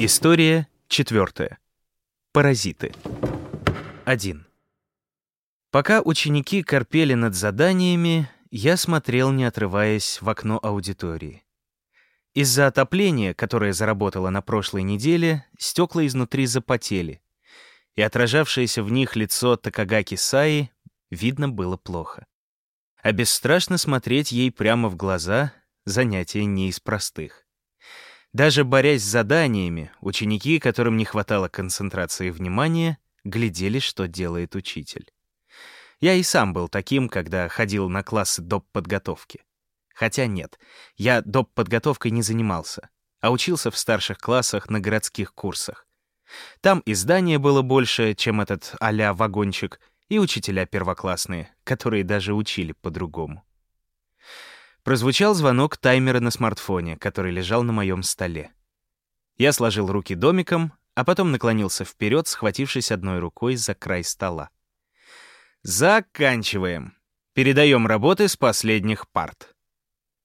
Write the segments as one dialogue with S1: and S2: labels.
S1: История четвертая. Паразиты. 1. Пока ученики корпели над заданиями, я смотрел, не отрываясь, в окно аудитории. Из-за отопления, которое заработало на прошлой неделе, стекла изнутри запотели, и отражавшееся в них лицо Такагаки Саи видно было плохо. А бесстрашно смотреть ей прямо в глаза — занятие не из простых. Даже борясь с заданиями, ученики, которым не хватало концентрации внимания, глядели, что делает учитель. Я и сам был таким, когда ходил на классы доп. подготовки. Хотя нет, я доп. подготовкой не занимался, а учился в старших классах на городских курсах. Там и здание было больше, чем этот а вагончик, и учителя первоклассные, которые даже учили по-другому. Прозвучал звонок таймера на смартфоне, который лежал на моем столе. Я сложил руки домиком, а потом наклонился вперед, схватившись одной рукой за край стола. Заканчиваем. Передаем работы с последних парт.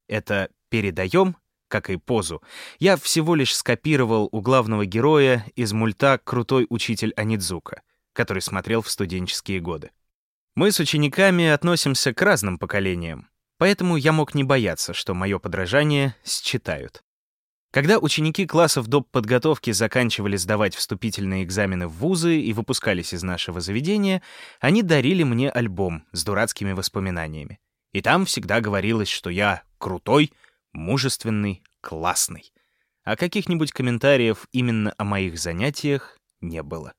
S1: Это «передаем», как и позу, я всего лишь скопировал у главного героя из мульта «Крутой учитель Анидзука», который смотрел в студенческие годы. Мы с учениками относимся к разным поколениям, поэтому я мог не бояться, что мое подражание считают. Когда ученики классов доп. подготовки заканчивали сдавать вступительные экзамены в вузы и выпускались из нашего заведения, они дарили мне альбом с дурацкими воспоминаниями. И там всегда говорилось, что я крутой, мужественный, классный. А каких-нибудь комментариев именно о моих занятиях не было.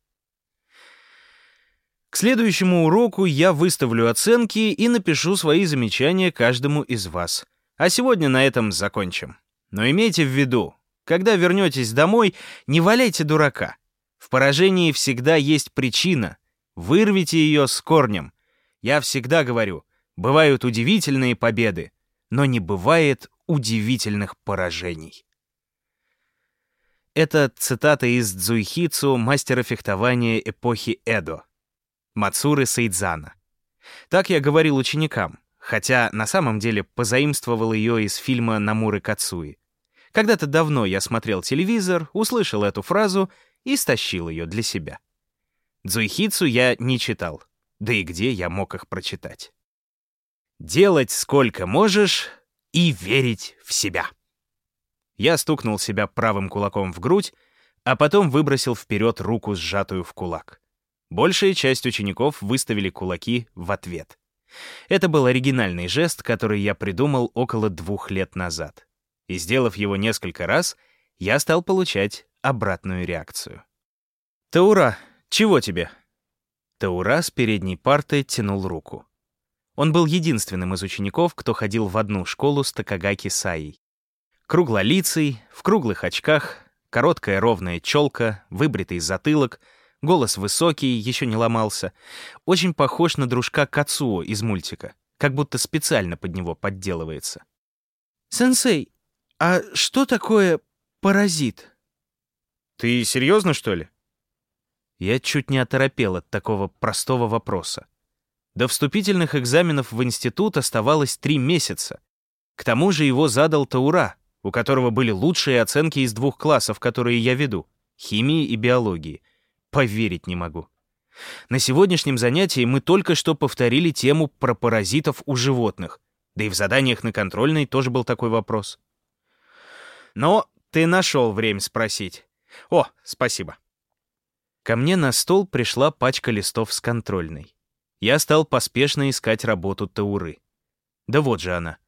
S1: К следующему уроку я выставлю оценки и напишу свои замечания каждому из вас. А сегодня на этом закончим. Но имейте в виду, когда вернетесь домой, не валяйте дурака. В поражении всегда есть причина. Вырвите ее с корнем. Я всегда говорю, бывают удивительные победы, но не бывает удивительных поражений. Это цитата из Дзуйхицу, мастера фехтования эпохи Эдо. Мацуры Сейдзана. Так я говорил ученикам, хотя на самом деле позаимствовал ее из фильма Намуры Кацуи. Когда-то давно я смотрел телевизор, услышал эту фразу и стащил ее для себя. Дзуйхицу я не читал, да и где я мог их прочитать. «Делать сколько можешь и верить в себя». Я стукнул себя правым кулаком в грудь, а потом выбросил вперед руку, сжатую в кулак. Большая часть учеников выставили кулаки в ответ. Это был оригинальный жест, который я придумал около двух лет назад. И сделав его несколько раз, я стал получать обратную реакцию. «Таура, чего тебе?» Таура с передней парты тянул руку. Он был единственным из учеников, кто ходил в одну школу с Такагаки Саей. Круглолицый, в круглых очках, короткая ровная челка, выбритый затылок — Голос высокий, еще не ломался. Очень похож на дружка Кацуо из мультика. Как будто специально под него подделывается. «Сенсей, а что такое паразит?» «Ты серьезно, что ли?» Я чуть не оторопел от такого простого вопроса. До вступительных экзаменов в институт оставалось три месяца. К тому же его задал Таура, у которого были лучшие оценки из двух классов, которые я веду — химии и биологии — Поверить не могу. На сегодняшнем занятии мы только что повторили тему про паразитов у животных. Да и в заданиях на контрольной тоже был такой вопрос. Но ты нашел время спросить. О, спасибо. Ко мне на стол пришла пачка листов с контрольной. Я стал поспешно искать работу Тауры. Да вот же она.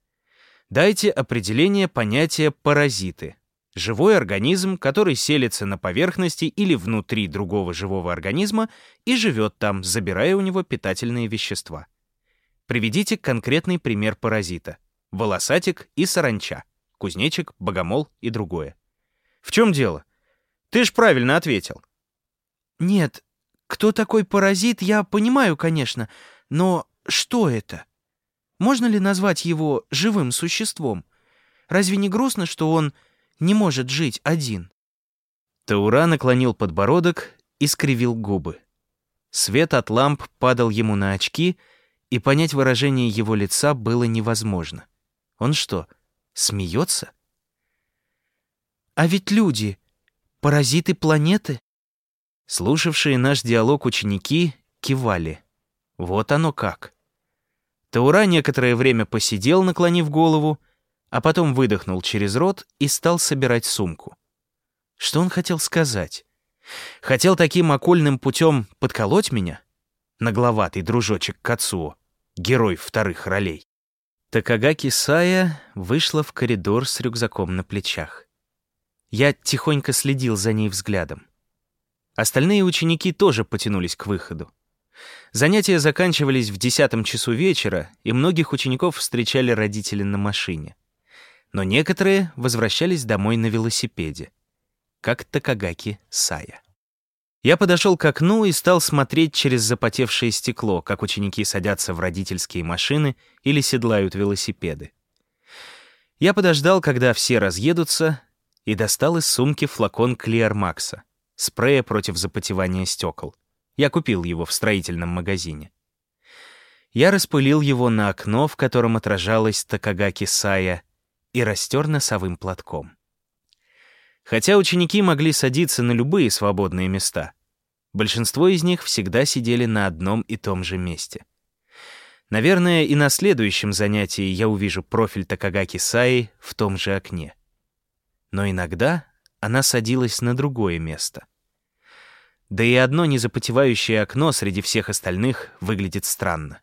S1: Дайте определение понятия «паразиты». Живой организм, который селится на поверхности или внутри другого живого организма и живет там, забирая у него питательные вещества. Приведите конкретный пример паразита. Волосатик и саранча, кузнечик, богомол и другое. В чем дело? Ты ж правильно ответил. Нет, кто такой паразит, я понимаю, конечно, но что это? Можно ли назвать его живым существом? Разве не грустно, что он не может жить один. Таура наклонил подбородок и скривил губы. Свет от ламп падал ему на очки, и понять выражение его лица было невозможно. Он что, смеется? А ведь люди,
S2: паразиты планеты?»
S1: Слушавшие наш диалог ученики кивали. Вот оно как. Таура некоторое время посидел, наклонив голову, а потом выдохнул через рот и стал собирать сумку. Что он хотел сказать? Хотел таким окольным путем подколоть меня? Нагловатый дружочек Кацуо, герой вторых ролей. Такагаки Сая вышла в коридор с рюкзаком на плечах. Я тихонько следил за ней взглядом. Остальные ученики тоже потянулись к выходу. Занятия заканчивались в десятом часу вечера, и многих учеников встречали родители на машине. Но некоторые возвращались домой на велосипеде, как Такагаки Сая. Я подошел к окну и стал смотреть через запотевшее стекло, как ученики садятся в родительские машины или седлают велосипеды. Я подождал, когда все разъедутся, и достал из сумки флакон Клиар Макса, спрея против запотевания стекол. Я купил его в строительном магазине. Я распылил его на окно, в котором отражалась Такагаки Сая, и растер носовым платком. Хотя ученики могли садиться на любые свободные места, большинство из них всегда сидели на одном и том же месте. Наверное, и на следующем занятии я увижу профиль Такагаки Саи в том же окне. Но иногда она садилась на другое место. Да и одно незапотевающее окно среди всех остальных выглядит странно.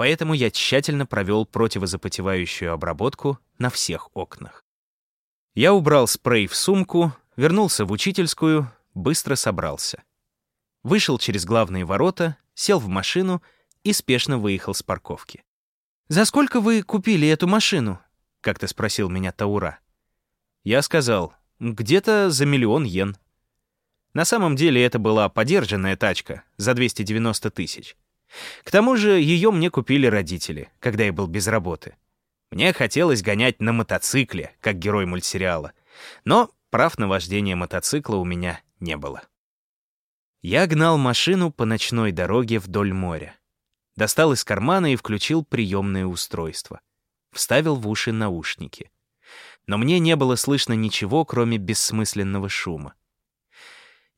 S1: Поэтому я тщательно провел противозапотевающую обработку на всех окнах. Я убрал спрей в сумку, вернулся в учительскую, быстро собрался. Вышел через главные ворота, сел в машину и спешно выехал с парковки.
S2: «За сколько вы купили эту машину?» — как-то спросил меня Таура.
S1: Я сказал, где-то за миллион йен. На самом деле это была подержанная тачка за 290 тысяч. К тому же ее мне купили родители, когда я был без работы. Мне хотелось гонять на мотоцикле, как герой мультсериала. Но прав на вождение мотоцикла у меня не было. Я гнал машину по ночной дороге вдоль моря. Достал из кармана и включил приемное устройство. Вставил в уши наушники. Но мне не было слышно ничего, кроме бессмысленного шума.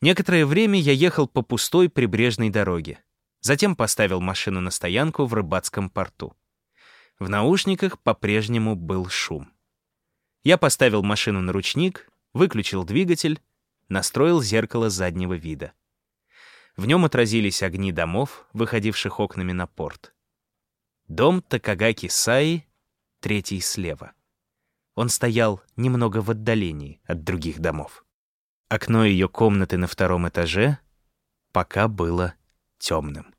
S1: Некоторое время я ехал по пустой прибрежной дороге. Затем поставил машину на стоянку в рыбацком порту. В наушниках по-прежнему был шум. Я поставил машину на ручник, выключил двигатель, настроил зеркало заднего вида. В нем отразились огни домов, выходивших окнами на порт. Дом Такагаки Саи, третий слева. Он стоял немного в отдалении от других домов. Окно ее комнаты на втором этаже пока было темным.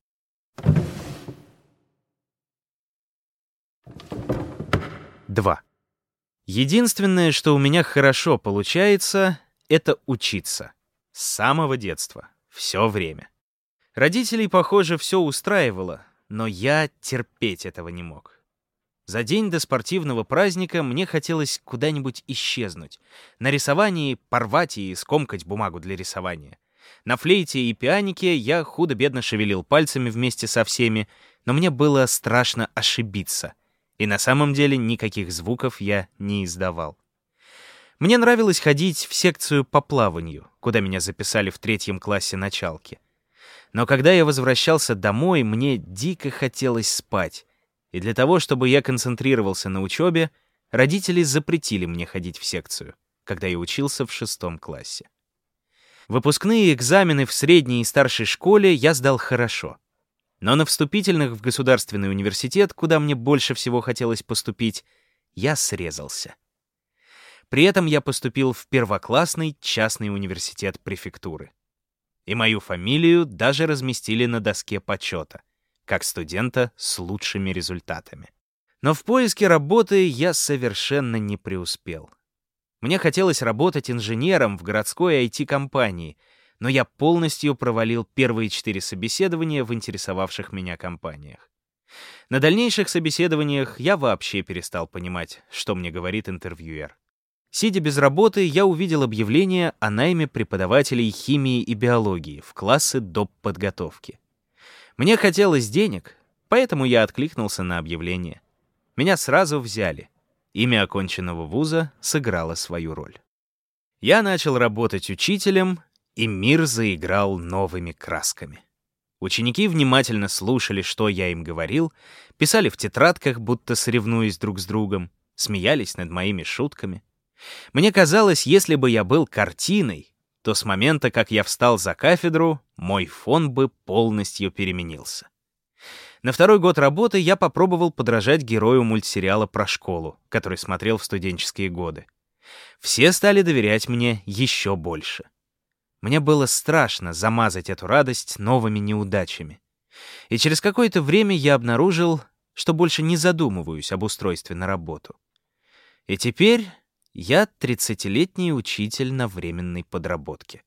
S1: 2. Единственное, что у меня хорошо получается, это учиться. С самого детства. Все время. Родителей, похоже, все устраивало, но я терпеть этого не мог. За день до спортивного праздника мне хотелось куда-нибудь исчезнуть. На рисовании порвать и скомкать бумагу для рисования. На флейте и пианике я худо-бедно шевелил пальцами вместе со всеми, но мне было страшно ошибиться — и на самом деле никаких звуков я не издавал. Мне нравилось ходить в секцию по плаванию, куда меня записали в третьем классе началки. Но когда я возвращался домой, мне дико хотелось спать. И для того, чтобы я концентрировался на учебе, родители запретили мне ходить в секцию, когда я учился в шестом классе. Выпускные экзамены в средней и старшей школе я сдал хорошо — но на вступительных в государственный университет, куда мне больше всего хотелось поступить, я срезался. При этом я поступил в первоклассный частный университет префектуры. И мою фамилию даже разместили на доске почета, как студента с лучшими результатами. Но в поиске работы я совершенно не преуспел. Мне хотелось работать инженером в городской IT-компании — но я полностью провалил первые четыре собеседования в интересовавших меня компаниях. На дальнейших собеседованиях я вообще перестал понимать, что мне говорит интервьюер. Сидя без работы, я увидел объявление о найме преподавателей химии и биологии в классы доп. подготовки. Мне хотелось денег, поэтому я откликнулся на объявление. Меня сразу взяли. Имя оконченного вуза сыграло свою роль. Я начал работать учителем, и мир заиграл новыми красками. Ученики внимательно слушали, что я им говорил, писали в тетрадках, будто соревнуясь друг с другом, смеялись над моими шутками. Мне казалось, если бы я был картиной, то с момента, как я встал за кафедру, мой фон бы полностью переменился. На второй год работы я попробовал подражать герою мультсериала про школу, который смотрел в студенческие годы. Все стали доверять мне еще больше. Мне было страшно замазать эту радость новыми неудачами. И через какое-то время я обнаружил, что больше не задумываюсь об устройстве на работу. И теперь я 30-летний учитель на временной подработке.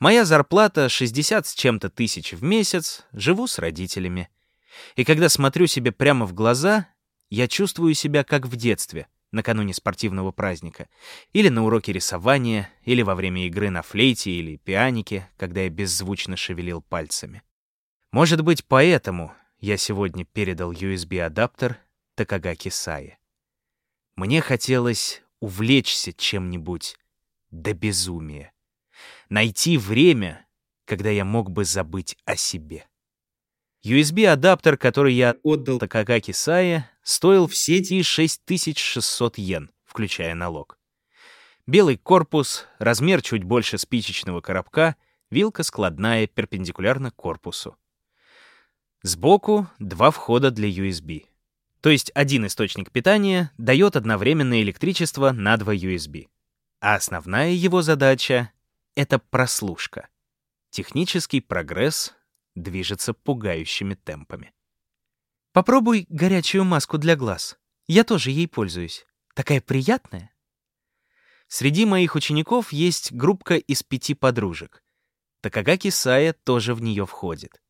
S1: Моя зарплата 60 с чем-то тысяч в месяц, живу с родителями. И когда смотрю себе прямо в глаза, я чувствую себя как в детстве, накануне спортивного праздника, или на уроке рисования, или во время игры на флейте или пианике, когда я беззвучно шевелил пальцами. Может быть, поэтому я сегодня передал USB-адаптер Такагаки Сае. Мне хотелось увлечься чем-нибудь до безумия. Найти время, когда я мог бы забыть о себе. USB-адаптер, который я отдал Такагаки Сае, стоил в сети 6600 йен, включая налог. Белый корпус, размер чуть больше спичечного коробка, вилка складная перпендикулярно корпусу. Сбоку два входа для USB. То есть один источник питания дает одновременное электричество на два USB. А основная его задача — это прослушка. Технический прогресс движется пугающими темпами. Попробуй горячую маску для глаз. Я тоже ей пользуюсь. Такая приятная. Среди моих учеников есть группка из пяти подружек. Такагаки Сая тоже в нее входит.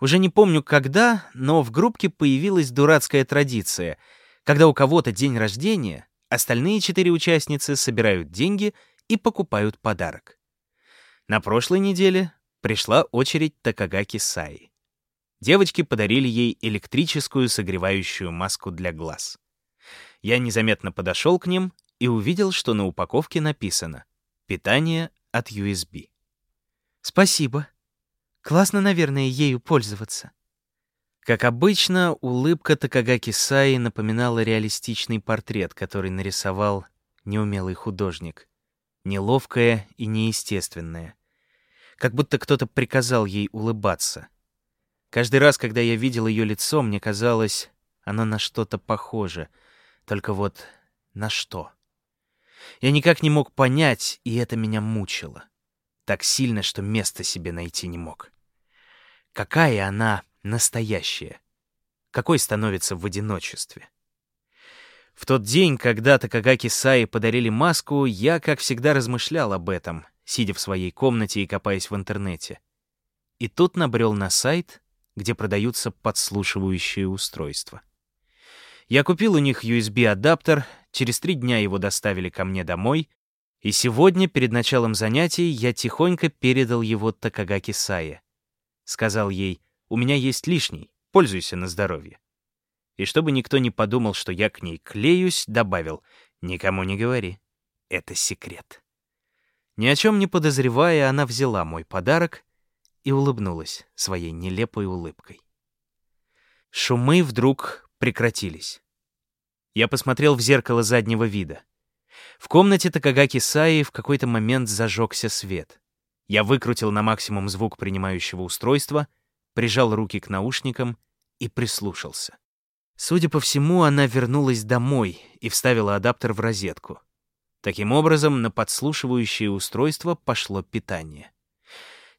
S1: Уже не помню когда, но в группке появилась дурацкая традиция. Когда у кого-то день рождения, остальные четыре участницы собирают деньги и покупают подарок. На прошлой неделе пришла очередь Такагаки Саи. Девочки подарили ей электрическую согревающую маску для глаз. Я незаметно подошел к ним и увидел, что на упаковке написано «Питание от USB». «Спасибо. Классно, наверное, ею пользоваться». Как обычно, улыбка Такагаки Саи напоминала реалистичный портрет, который нарисовал неумелый художник. Неловкая и неестественная — как будто кто-то приказал ей улыбаться. Каждый раз, когда я видел ее лицо, мне казалось, оно на что-то похоже. Только вот на что? Я никак не мог понять, и это меня мучило. Так сильно, что места себе найти не мог. Какая она настоящая? Какой становится в одиночестве? В тот день, когда Такагаки Саи подарили маску, я, как всегда, размышлял об этом — сидя в своей комнате и копаясь в интернете. И тут набрел на сайт, где продаются подслушивающие устройства. Я купил у них USB-адаптер, через три дня его доставили ко мне домой, и сегодня, перед началом занятий, я тихонько передал его Такагаки Сае. Сказал ей, у меня есть лишний, пользуйся на здоровье. И чтобы никто не подумал, что я к ней клеюсь, добавил, никому не говори, это секрет. Ни о чем не подозревая, она взяла мой подарок и улыбнулась своей нелепой улыбкой. Шумы вдруг прекратились. Я посмотрел в зеркало заднего вида. В комнате Такагаки Саи в какой-то момент зажегся свет. Я выкрутил на максимум звук принимающего устройства, прижал руки к наушникам и прислушался. Судя по всему, она вернулась домой и вставила адаптер в розетку. Таким образом, на подслушивающее устройство пошло питание.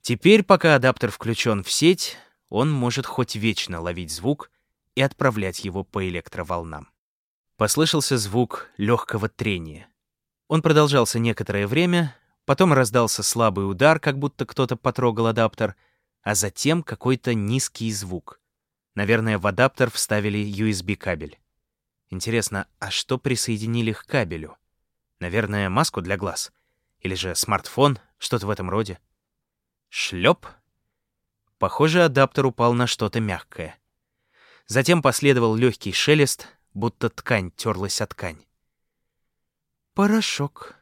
S1: Теперь, пока адаптер включен в сеть, он может хоть вечно ловить звук и отправлять его по электроволнам. Послышался звук легкого трения. Он продолжался некоторое время, потом раздался слабый удар, как будто кто-то потрогал адаптер, а затем какой-то низкий звук. Наверное, в адаптер вставили USB-кабель. Интересно, а что присоединили к кабелю? Наверное, маску для глаз. Или же смартфон, что-то в этом роде. Шлеп. Похоже, адаптер упал на что-то мягкое. Затем последовал легкий шелест, будто ткань терлась о ткань. «Порошок»,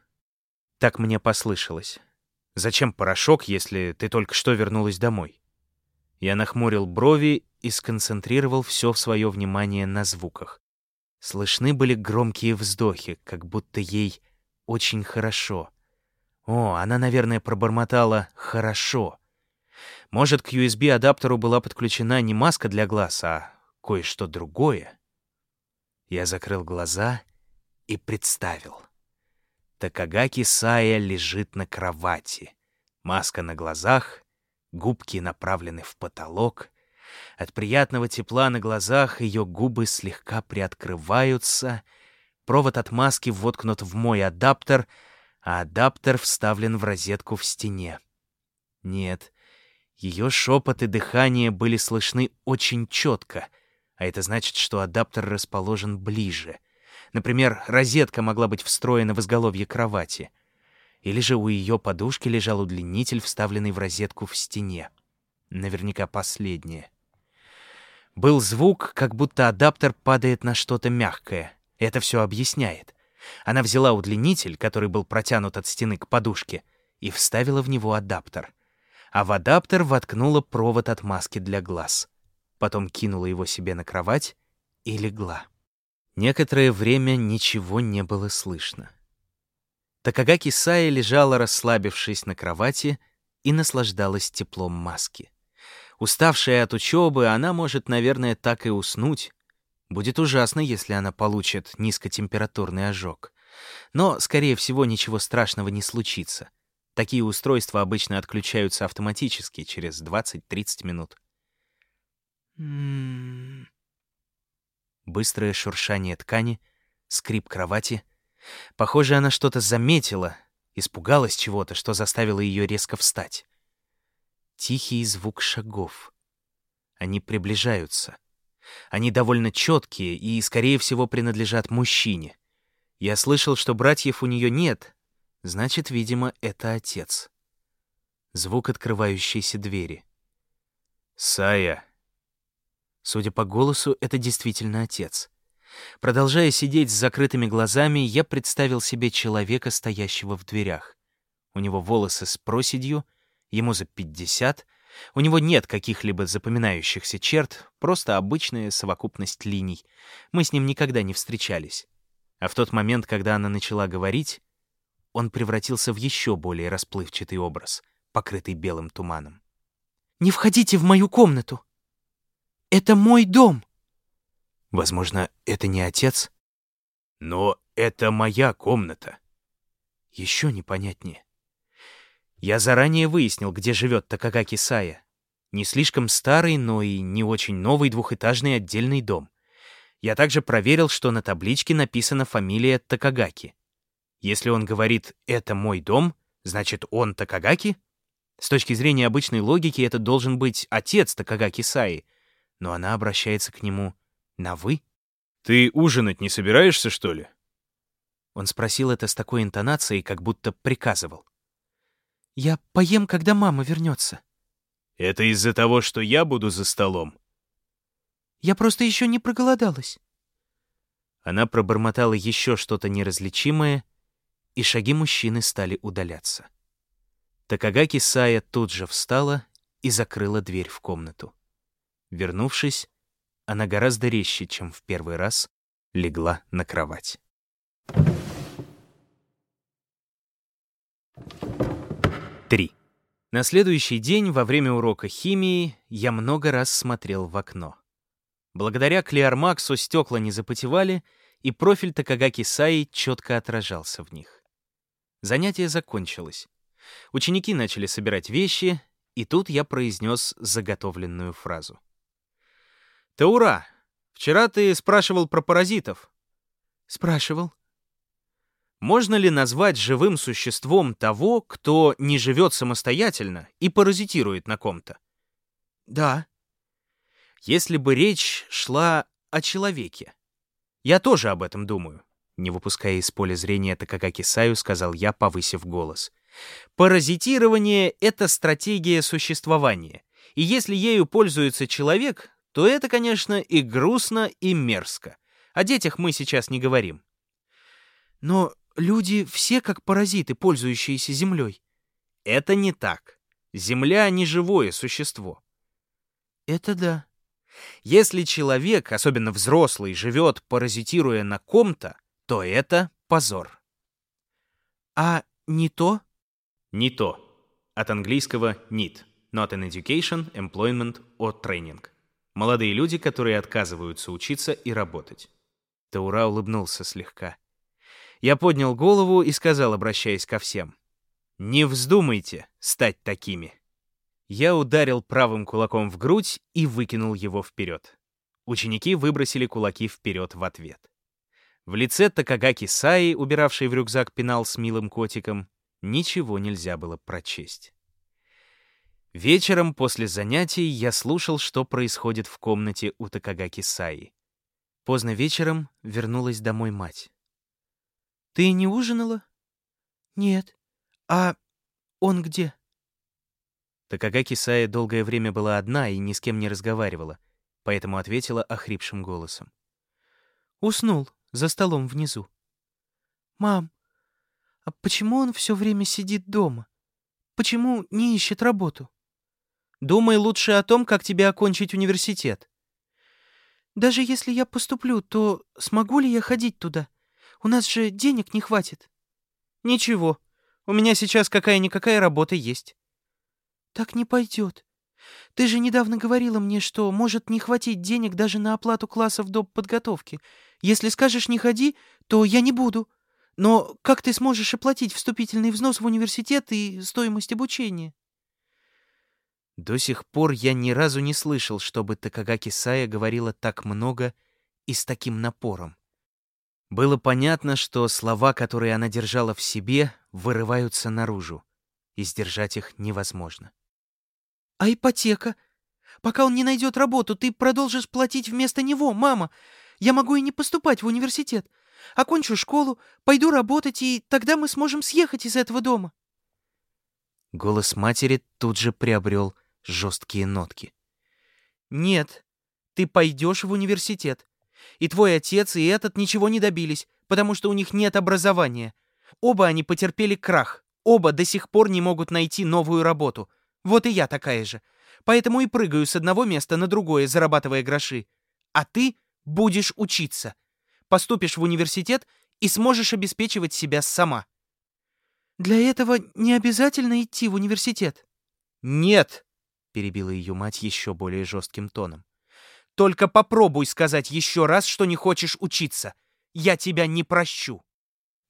S1: Так мне послышалось. Зачем порошок, если ты только что вернулась домой? Я нахмурил брови и сконцентрировал все свое внимание на звуках. Слышны были громкие вздохи, как будто ей очень хорошо. О, она, наверное, пробормотала «хорошо». Может, к USB-адаптеру была подключена не маска для глаз, а кое-что другое? Я закрыл глаза и представил. Такагаки Сая лежит на кровати. Маска на глазах, губки направлены в потолок. От приятного тепла на глазах ее губы слегка приоткрываются. Провод от маски воткнут в мой адаптер, а адаптер вставлен в розетку в стене. Нет, ее шепот и дыхание были слышны очень четко, а это значит, что адаптер расположен ближе. Например, розетка могла быть встроена в изголовье кровати. Или же у ее подушки лежал удлинитель, вставленный в розетку в стене. Наверняка последнее. Был звук, как будто адаптер падает на что-то мягкое. Это все объясняет. Она взяла удлинитель, который был протянут от стены к подушке, и вставила в него адаптер а в адаптер воткнула провод от маски для глаз. Потом кинула его себе на кровать и легла. Некоторое время ничего не было слышно. Такагаки Сая лежала, расслабившись на кровати, и наслаждалась теплом маски. Уставшая от учебы, она может, наверное, так и уснуть. Будет ужасно, если она получит низкотемпературный ожог. Но, скорее всего, ничего страшного не случится. Такие устройства обычно отключаются автоматически через 20-30 минут. Быстрое шуршание ткани, скрип кровати. Похоже, она что-то заметила, испугалась чего-то, что заставило ее резко встать. Тихий звук шагов. Они приближаются. Они довольно четкие и, скорее всего, принадлежат мужчине. Я слышал, что братьев у нее нет, Значит, видимо, это отец. Звук открывающейся двери. «Сая!» Судя по голосу, это действительно отец. Продолжая сидеть с закрытыми глазами, я представил себе человека, стоящего в дверях. У него волосы с проседью, ему за пятьдесят, у него нет каких-либо запоминающихся черт, просто обычная совокупность линий. Мы с ним никогда не встречались. А в тот момент, когда она начала говорить, он превратился в еще более расплывчатый образ, покрытый белым туманом. «Не входите в мою комнату! Это мой дом!» Возможно, это не отец? Но это моя комната. Еще непонятнее. Я заранее выяснил, где живет Такагаки Сая. Не слишком старый, но и не очень новый двухэтажный отдельный дом. Я также проверил, что на табличке написана фамилия Такагаки. Если он говорит «это мой дом», значит, он Такагаки? С точки зрения обычной логики, это должен быть отец Такагаки Саи, но она обращается к нему на «вы».
S2: «Ты ужинать не собираешься, что ли?»
S1: Он спросил это с такой интонацией, как будто приказывал. «Я поем, когда мама вернется».
S2: «Это из-за того, что я буду за столом?»
S1: «Я просто еще не проголодалась». Она пробормотала еще что-то неразличимое, и шаги мужчины стали удаляться. Такагаки Сая тут же встала и закрыла дверь в комнату. Вернувшись, она гораздо резче, чем в первый раз, легла на кровать. Три. На следующий день, во время урока химии, я много раз смотрел в окно. Благодаря Клеармаксу стекла не запотевали, и профиль Такагаки Саи четко отражался в них. Занятие закончилось. Ученики начали собирать вещи, и тут я произнес заготовленную фразу. «Таура, вчера ты спрашивал про паразитов». «Спрашивал». Можно ли назвать живым существом того, кто не живет самостоятельно и паразитирует на ком-то? Да. Если бы речь шла о человеке. Я тоже об этом думаю. Не выпуская из поля зрения Такагаки Саю, сказал я, повысив голос. Паразитирование — это стратегия существования. И если ею пользуется человек, то это, конечно, и грустно, и мерзко. О детях мы сейчас не говорим. Но
S2: люди все как паразиты, пользующиеся землей.
S1: Это не так. Земля — не живое существо.
S2: Это да.
S1: Если человек, особенно взрослый, живет, паразитируя на ком-то, то это позор.
S2: А не то?
S1: Не то. От английского need. Not an education, employment or training. Молодые люди, которые отказываются учиться и работать. Таура улыбнулся слегка. Я поднял голову и сказал, обращаясь ко всем. «Не вздумайте стать такими». Я ударил правым кулаком в грудь и выкинул его вперед. Ученики выбросили кулаки вперед в ответ. В лице Такагаки Саи, убиравшей в рюкзак пенал с милым котиком, ничего нельзя было прочесть. Вечером после занятий я слушал, что происходит в комнате у Такагаки Саи. Поздно вечером вернулась домой мать.
S2: «Ты не ужинала?» «Нет. А он где?»
S1: Такагаки Сая долгое время была одна и ни с кем не разговаривала, поэтому ответила охрипшим голосом.
S2: «Уснул за столом внизу». «Мам, а почему он все время сидит дома? Почему не ищет работу?»
S1: «Думай лучше о том, как тебе окончить университет».
S2: «Даже если я поступлю, то смогу ли я ходить туда? У нас же денег не хватит».
S1: «Ничего, у меня сейчас какая-никакая работа есть».
S2: «Так не пойдет. Ты же недавно говорила мне, что может не хватить денег даже на оплату классов доп. подготовки. Если скажешь «не ходи», то я не буду. Но как ты сможешь оплатить вступительный взнос в университет и стоимость обучения?»
S1: До сих пор я ни разу не слышал, чтобы Такагаки Сая говорила так много и с таким напором. Было понятно, что слова, которые она держала в себе, вырываются наружу, и сдержать их невозможно.
S2: А ипотека? Пока он не найдет работу, ты продолжишь платить вместо него, мама. Я могу и не поступать в университет. Окончу школу, пойду работать, и тогда мы сможем съехать из этого дома.
S1: Голос матери тут же приобрел жесткие нотки.
S2: Нет, ты пойдешь в университет. И твой отец, и этот ничего не добились, потому что у них нет образования. Оба они потерпели крах. Оба до сих пор не могут найти новую работу. Вот и я такая же. Поэтому и прыгаю с одного места на другое, зарабатывая гроши. А ты будешь учиться. Поступишь в университет и сможешь обеспечивать себя сама. Для этого не обязательно идти в университет.
S1: Нет, перебила ее мать еще более жестким тоном. Только попробуй сказать еще раз, что не хочешь учиться. Я тебя не прощу.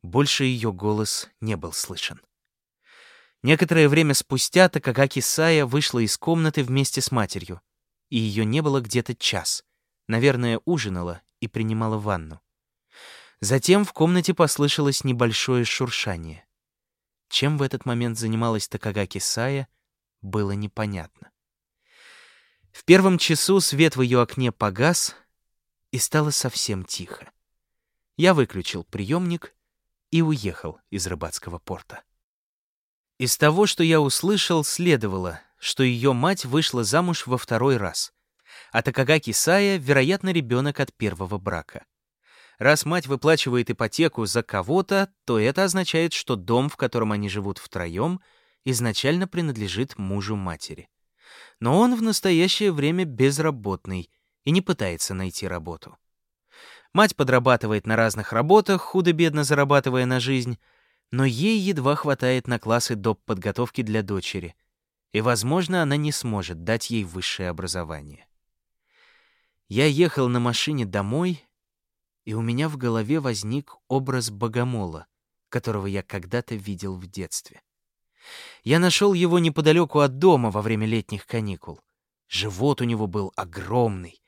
S1: Больше ее голос не был слышен. Некоторое время спустя Такагаки Сая вышла из комнаты вместе с матерью, и ее не было где-то час. Наверное, ужинала и принимала ванну. Затем в комнате послышалось небольшое шуршание. Чем в этот момент занималась Такагаки Сая, было непонятно. В первом часу свет в ее окне погас, и стало совсем тихо. Я выключил приемник и уехал из рыбацкого порта. Из того, что я услышал, следовало, что ее мать вышла замуж во второй раз. А Такагаки Сая, вероятно, ребенок от первого брака. Раз мать выплачивает ипотеку за кого-то, то это означает, что дом, в котором они живут втроем, изначально принадлежит мужу матери. Но он в настоящее время безработный и не пытается найти работу. Мать подрабатывает на разных работах, худо-бедно зарабатывая на жизнь, но ей едва хватает на классы доп. подготовки для дочери, и, возможно, она не сможет дать ей высшее образование. Я ехал на машине домой, и у меня в голове возник образ богомола, которого я когда-то видел в детстве. Я нашел его неподалеку от дома во время летних каникул. Живот у него был огромный.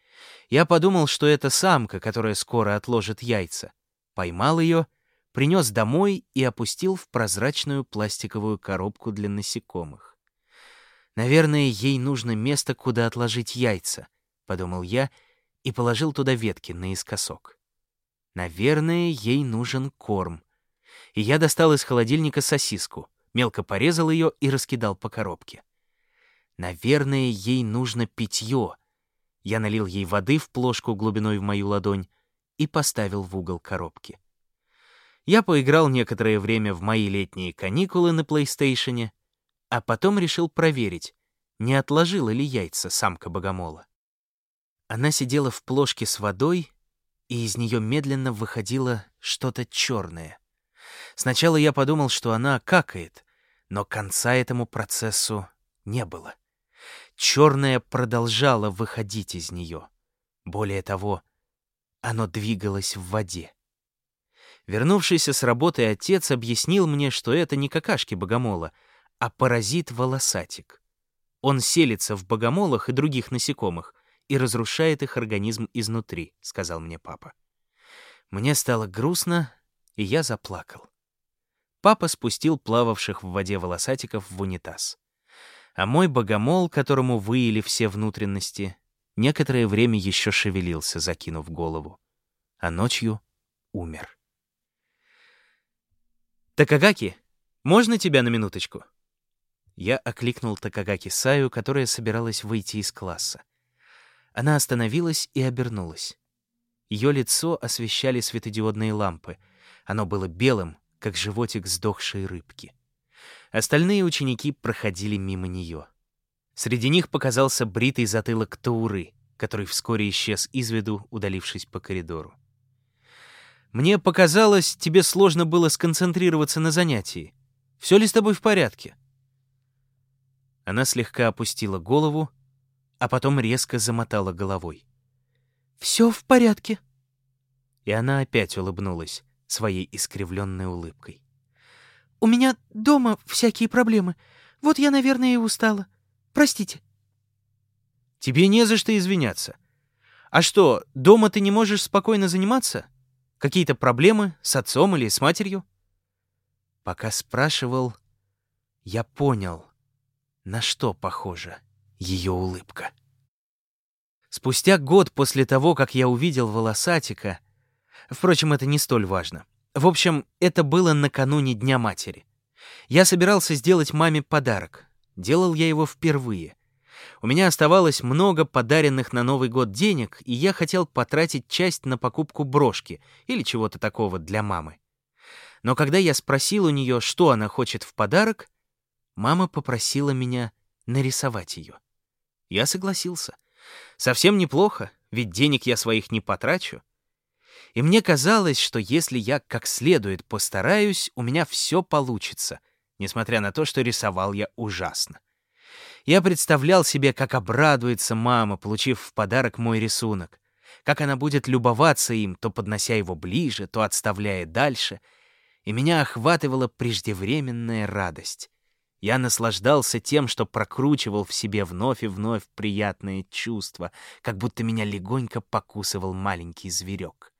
S1: Я подумал, что это самка, которая скоро отложит яйца. Поймал ее — принес домой и опустил в прозрачную пластиковую коробку для насекомых. «Наверное, ей нужно место, куда отложить яйца», — подумал я и положил туда ветки наискосок. «Наверное, ей нужен корм». И я достал из холодильника сосиску, мелко порезал ее и раскидал по коробке. «Наверное, ей нужно питье». Я налил ей воды в плошку глубиной в мою ладонь и поставил в угол коробки. Я поиграл некоторое время в мои летние каникулы на плейстейшене, а потом решил проверить, не отложила ли яйца самка богомола. Она сидела в плошке с водой, и из нее медленно выходило что-то черное. Сначала я подумал, что она какает, но конца этому процессу не было. Черное продолжало выходить из нее. Более того, оно двигалось в воде. Вернувшийся с работы отец объяснил мне, что это не какашки богомола, а паразит-волосатик. Он селится в богомолах и других насекомых и разрушает их организм изнутри, сказал мне папа. Мне стало грустно, и я заплакал. Папа спустил плававших в воде волосатиков в унитаз. А мой богомол, которому выили все внутренности, некоторое время еще шевелился, закинув голову. А ночью умер. «Такагаки, можно тебя на минуточку?» Я окликнул Такагаки Саю, которая собиралась выйти из класса. Она остановилась и обернулась. Ее лицо освещали светодиодные лампы. Оно было белым, как животик сдохшей рыбки. Остальные ученики проходили мимо нее. Среди них показался бритый затылок Тауры, который вскоре исчез из виду, удалившись по коридору. Мне показалось, тебе сложно было сконцентрироваться на занятии. Все ли с тобой в порядке?» Она слегка опустила голову, а потом резко замотала головой. «Все в порядке». И она опять улыбнулась своей искривленной улыбкой. «У меня дома всякие проблемы. Вот я, наверное, и устала. Простите». «Тебе не за что извиняться. А что, дома ты не можешь спокойно заниматься?» Какие-то проблемы с отцом или с матерью?» Пока спрашивал, я понял, на что похожа ее улыбка. Спустя год после того, как я увидел волосатика, впрочем, это не столь важно. В общем, это было накануне Дня матери. Я собирался сделать маме подарок. Делал я его впервые. У меня оставалось много подаренных на Новый год денег, и я хотел потратить часть на покупку брошки или чего-то такого для мамы. Но когда я спросил у нее, что она хочет в подарок, мама попросила меня нарисовать ее. Я согласился. Совсем неплохо, ведь денег я своих не потрачу. И мне казалось, что если я как следует постараюсь, у меня все получится, несмотря на то, что рисовал я ужасно. Я представлял себе, как обрадуется мама, получив в подарок мой рисунок, как она будет любоваться им, то поднося его ближе, то отставляя дальше, и меня охватывала преждевременная радость. Я наслаждался тем, что прокручивал в себе вновь и вновь приятные чувства, как будто меня легонько покусывал маленький зверек.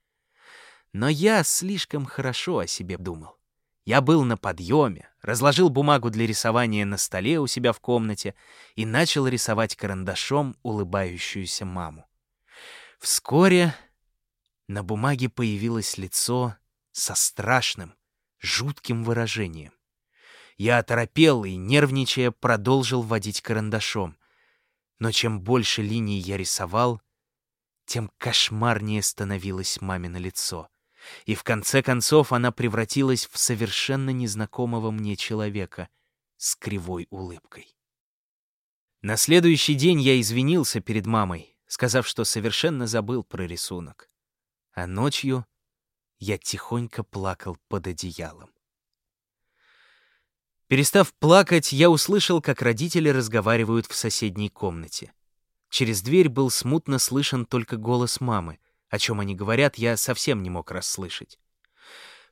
S1: Но я слишком хорошо о себе думал. Я был на подъеме, разложил бумагу для рисования на столе у себя в комнате и начал рисовать карандашом улыбающуюся маму. Вскоре на бумаге появилось лицо со страшным, жутким выражением. Я оторопел и, нервничая, продолжил водить карандашом. Но чем больше линий я рисовал, тем кошмарнее становилось мамино лицо — и в конце концов она превратилась в совершенно незнакомого мне человека с кривой улыбкой. На следующий день я извинился перед мамой, сказав, что совершенно забыл про рисунок. А ночью я тихонько плакал под одеялом. Перестав плакать, я услышал, как родители разговаривают в соседней комнате. Через дверь был смутно слышен только голос мамы — о чем они говорят, я совсем не мог расслышать.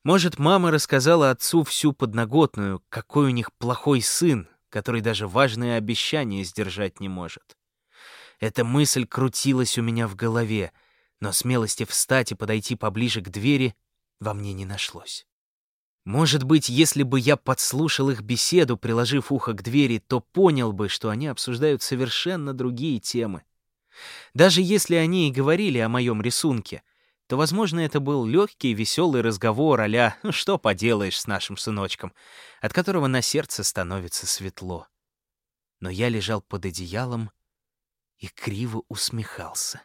S1: Может, мама рассказала отцу всю подноготную, какой у них плохой сын, который даже важные обещания сдержать не может. Эта мысль крутилась у меня в голове, но смелости встать и подойти поближе к двери во мне не нашлось. Может быть, если бы я подслушал их беседу, приложив ухо к двери, то понял бы, что они обсуждают совершенно другие темы. Даже если они и говорили о моем рисунке, то, возможно, это был легкий, веселый разговор а «что поделаешь с нашим сыночком», от которого на сердце становится светло. Но я лежал под одеялом и криво усмехался.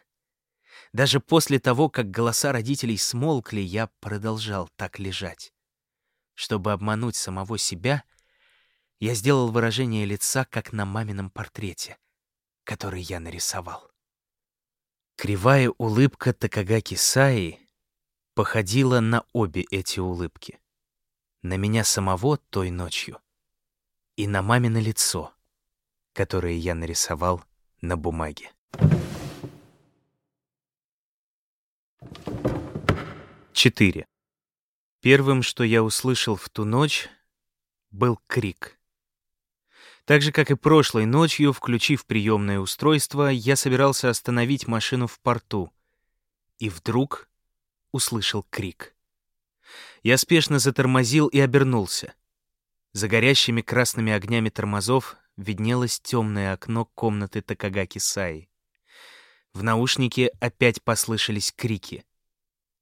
S1: Даже после того, как голоса родителей смолкли, я продолжал так лежать, Чтобы обмануть самого себя, я сделал выражение лица, как на мамином портрете, который я нарисовал. Кривая улыбка Такагаки Саи походила на обе эти улыбки. На меня самого той ночью и на мамино лицо, которое я нарисовал на бумаге. Четыре. Первым, что я услышал в ту ночь, был крик. Так же, как и прошлой ночью, включив приемное устройство, я собирался остановить машину в порту. И вдруг услышал крик. Я спешно затормозил и обернулся. За горящими красными огнями тормозов виднелось темное окно комнаты Такагаки Саи. В наушнике опять послышались крики.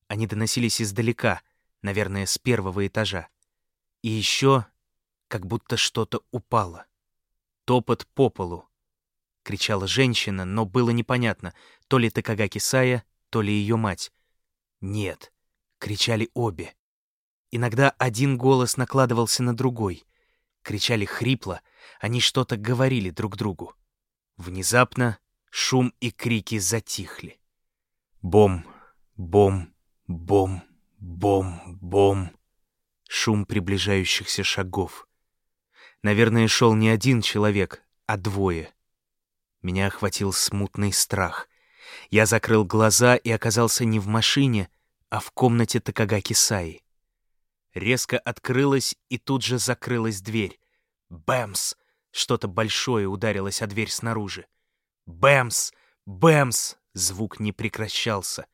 S1: Они доносились издалека, наверное, с первого этажа. И еще как будто что-то упало. Топот по полу. Кричала женщина, но было непонятно, то ли Такагаки Сая, то ли ее мать. Нет, кричали обе. Иногда один голос накладывался на другой. Кричали хрипло, они что-то говорили друг другу. Внезапно шум и крики затихли. Бом, бом, бом, бом, бом. Шум приближающихся шагов. Наверное, шел не один человек, а двое. Меня охватил смутный страх. Я закрыл глаза и оказался не в машине, а в комнате Такагаки Саи. Резко открылась и тут же закрылась дверь. Бэмс! Что-то большое ударилось о дверь снаружи. Бэмс! Бэмс! Звук не прекращался.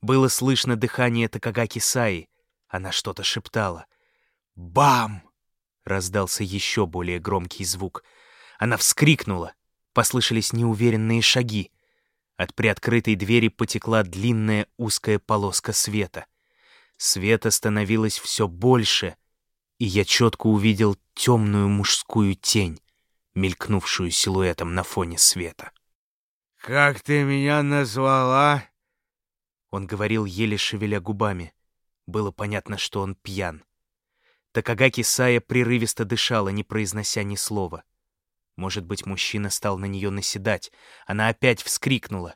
S1: Было слышно дыхание Такагаки Саи. Она что-то шептала. «Бам!» — раздался еще более громкий звук. Она вскрикнула. Послышались неуверенные шаги. От приоткрытой двери потекла длинная узкая полоска света. Света становилось все больше, и я четко увидел темную мужскую тень, мелькнувшую силуэтом на фоне света.
S3: «Как ты меня назвала?»
S1: Он говорил, еле шевеля губами. Было понятно, что он пьян. Такагаки Сая прерывисто дышала, не произнося ни слова. Может быть, мужчина стал на нее наседать. Она опять вскрикнула.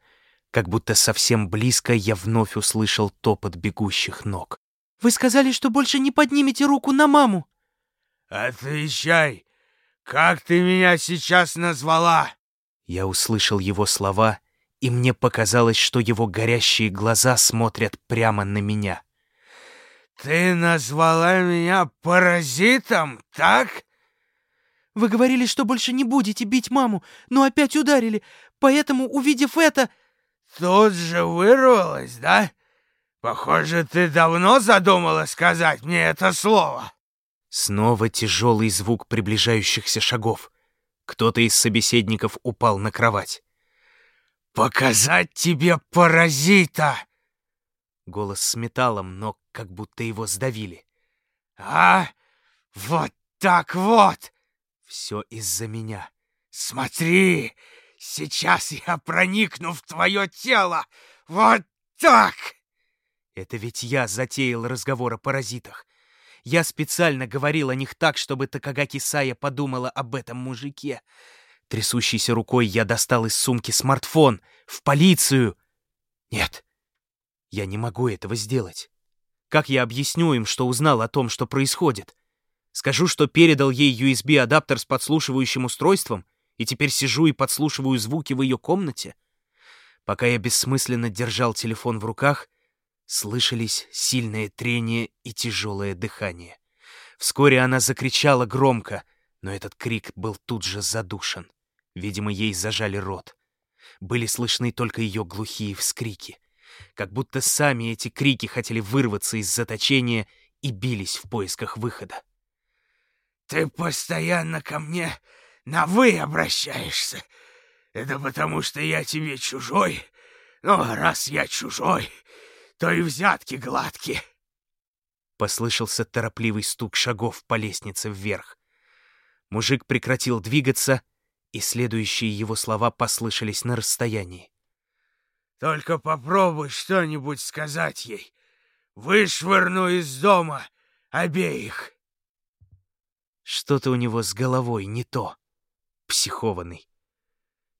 S1: Как будто совсем близко я вновь услышал топот бегущих ног.
S2: «Вы сказали, что больше не поднимете руку на маму!»
S3: «Отвечай! Как ты меня сейчас назвала?»
S1: Я услышал его слова, и мне показалось, что его горящие глаза смотрят прямо на меня.
S3: «Ты назвала меня паразитом, так?»
S2: «Вы говорили, что больше не будете бить маму, но опять ударили, поэтому, увидев это...»
S3: «Тут же вырвалась, да? Похоже, ты давно задумала сказать мне это слово».
S1: Снова тяжелый звук приближающихся шагов. Кто-то из собеседников упал на кровать.
S3: «Показать тебе паразита!»
S1: Голос с металлом, но как будто его сдавили.
S3: «А? Вот так вот!»
S1: Все из-за меня.
S3: «Смотри! Сейчас я проникну в твое тело! Вот так!»
S1: Это ведь я затеял разговор о паразитах. Я специально говорил о них так, чтобы Такагаки Сая подумала об этом мужике. Трясущейся рукой я достал из сумки смартфон. В полицию! Нет, я не могу этого сделать. Как я объясню им, что узнал о том, что происходит? Скажу, что передал ей USB-адаптер с подслушивающим устройством, и теперь сижу и подслушиваю звуки в ее комнате? Пока я бессмысленно держал телефон в руках, Слышались сильное трение и тяжелое дыхание. Вскоре она закричала громко, но этот крик был тут же задушен. Видимо, ей зажали рот. Были слышны только ее глухие вскрики. Как будто сами эти крики хотели вырваться из заточения и бились в поисках выхода.
S3: «Ты постоянно ко мне на «вы» обращаешься. Это потому, что я тебе чужой. Ну, а раз я чужой, то и взятки гладкие.
S1: Послышался торопливый стук шагов по лестнице вверх. Мужик прекратил двигаться, и следующие его слова послышались на расстоянии.
S3: «Только попробуй что-нибудь сказать ей. Вышвырну из дома обеих».
S1: Что-то у него с головой не то. Психованный.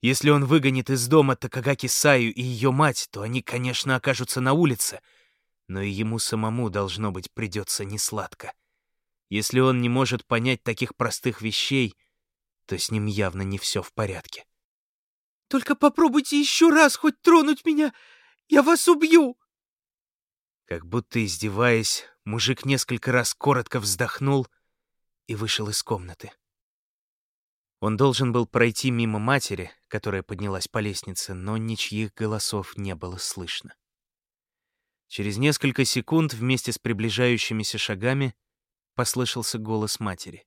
S1: Если он выгонит из дома Такагаки Саю и ее мать, то они, конечно, окажутся на улице. Но и ему самому, должно быть, придется несладко. Если он не может понять таких простых вещей, то с ним явно не все в порядке.
S2: «Только попробуйте еще раз хоть тронуть меня! Я вас убью!»
S1: Как будто издеваясь, мужик несколько раз коротко вздохнул и вышел из комнаты. Он должен был пройти мимо матери, которая поднялась по лестнице, но ничьих голосов не было слышно. Через несколько секунд вместе с приближающимися шагами послышался голос матери.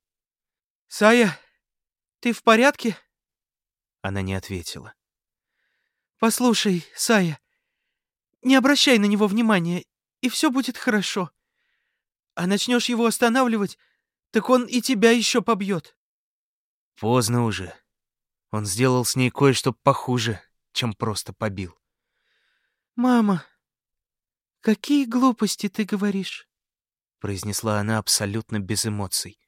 S2: «Сая, ты в порядке?»
S1: Она не ответила.
S2: «Послушай, Сая, не обращай на него внимания, и все будет хорошо. А начнешь его останавливать, так он и тебя еще побьет».
S1: Поздно уже. Он сделал с ней кое-что похуже, чем просто побил.
S2: «Мама, какие глупости ты говоришь?»
S1: произнесла она абсолютно без эмоций,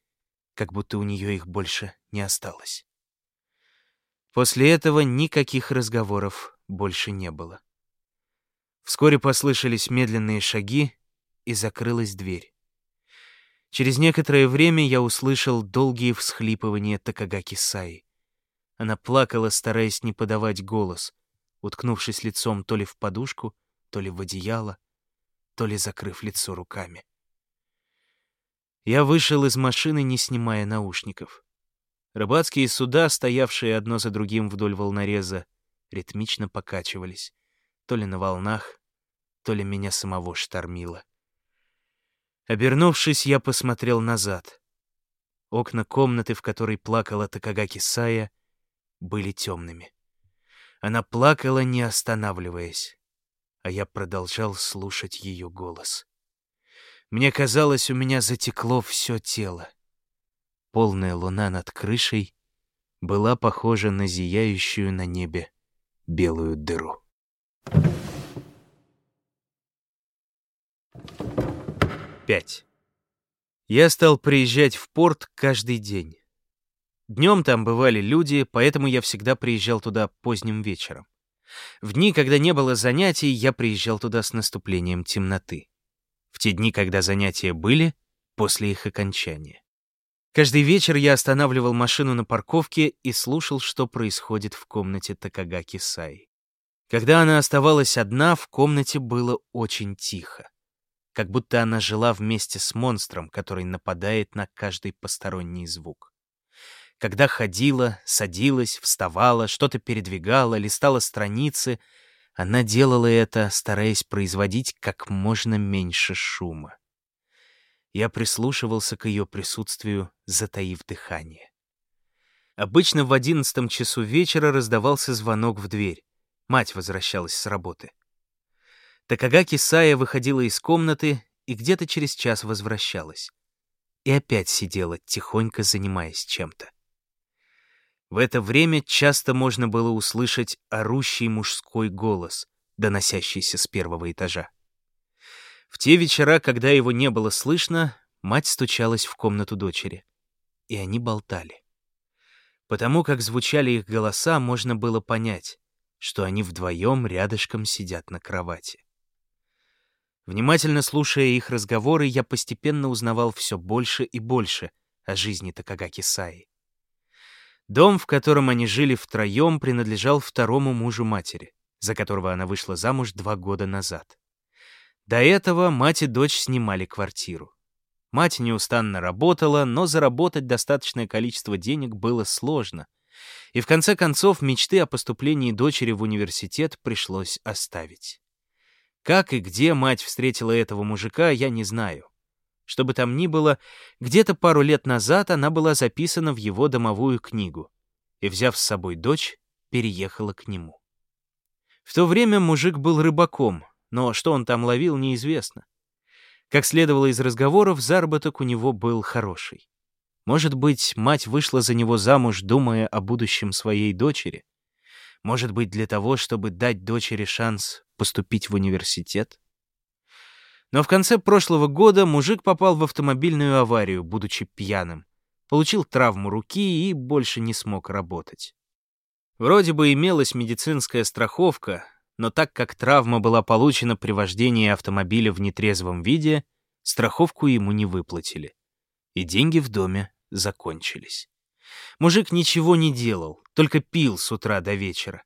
S1: как будто у нее их больше не осталось. После этого никаких разговоров больше не было. Вскоре послышались медленные шаги, и закрылась дверь. Через некоторое время я услышал долгие всхлипывания Такагаки Саи. Она плакала, стараясь не подавать голос, уткнувшись лицом то ли в подушку, то ли в одеяло, то ли закрыв лицо руками. Я вышел из машины, не снимая наушников. Рыбацкие суда, стоявшие одно за другим вдоль волнореза, ритмично покачивались, то ли на волнах, то ли меня самого штормило. Обернувшись, я посмотрел назад. Окна комнаты, в которой плакала Такагаки Сая, были темными. Она плакала, не останавливаясь, а я продолжал слушать ее голос. Мне казалось, у меня затекло все тело. Полная луна над крышей была похожа на зияющую на небе белую дыру. Пять. Я стал приезжать в порт каждый день. Днем там бывали люди, поэтому я всегда приезжал туда поздним вечером. В дни, когда не было занятий, я приезжал туда с наступлением темноты в те дни, когда занятия были, после их окончания. Каждый вечер я останавливал машину на парковке и слушал, что происходит в комнате Такагаки Сай. Когда она оставалась одна, в комнате было очень тихо. Как будто она жила вместе с монстром, который нападает на каждый посторонний звук. Когда ходила, садилась, вставала, что-то передвигала, листала страницы — она делала это, стараясь производить как можно меньше шума. Я прислушивался к ее присутствию, затаив дыхание. Обычно в одиннадцатом часу вечера раздавался звонок в дверь. Мать возвращалась с работы. Такагаки Сая выходила из комнаты и где-то через час возвращалась. И опять сидела, тихонько занимаясь чем-то. В это время часто можно было услышать орущий мужской голос, доносящийся с первого этажа. В те вечера, когда его не было слышно, мать стучалась в комнату дочери, и они болтали. Потому как звучали их голоса, можно было понять, что они вдвоем рядышком сидят на кровати. Внимательно слушая их разговоры, я постепенно узнавал все больше и больше о жизни Такагаки Саи. Дом, в котором они жили втроем, принадлежал второму мужу матери, за которого она вышла замуж два года назад. До этого мать и дочь снимали квартиру. Мать неустанно работала, но заработать достаточное количество денег было сложно. И в конце концов мечты о поступлении дочери в университет пришлось оставить. Как и где мать встретила этого мужика, я не знаю. Что бы там ни было, где-то пару лет назад она была записана в его домовую книгу и, взяв с собой дочь, переехала к нему. В то время мужик был рыбаком, но что он там ловил, неизвестно. Как следовало из разговоров, заработок у него был хороший. Может быть, мать вышла за него замуж, думая о будущем своей дочери? Может быть, для того, чтобы дать дочери шанс поступить в университет? Но в конце прошлого года мужик попал в автомобильную аварию, будучи пьяным, получил травму руки и больше не смог работать. Вроде бы имелась медицинская страховка, но так как травма была получена при вождении автомобиля в нетрезвом виде, страховку ему не выплатили. И деньги в доме закончились. Мужик ничего не делал, только пил с утра до вечера.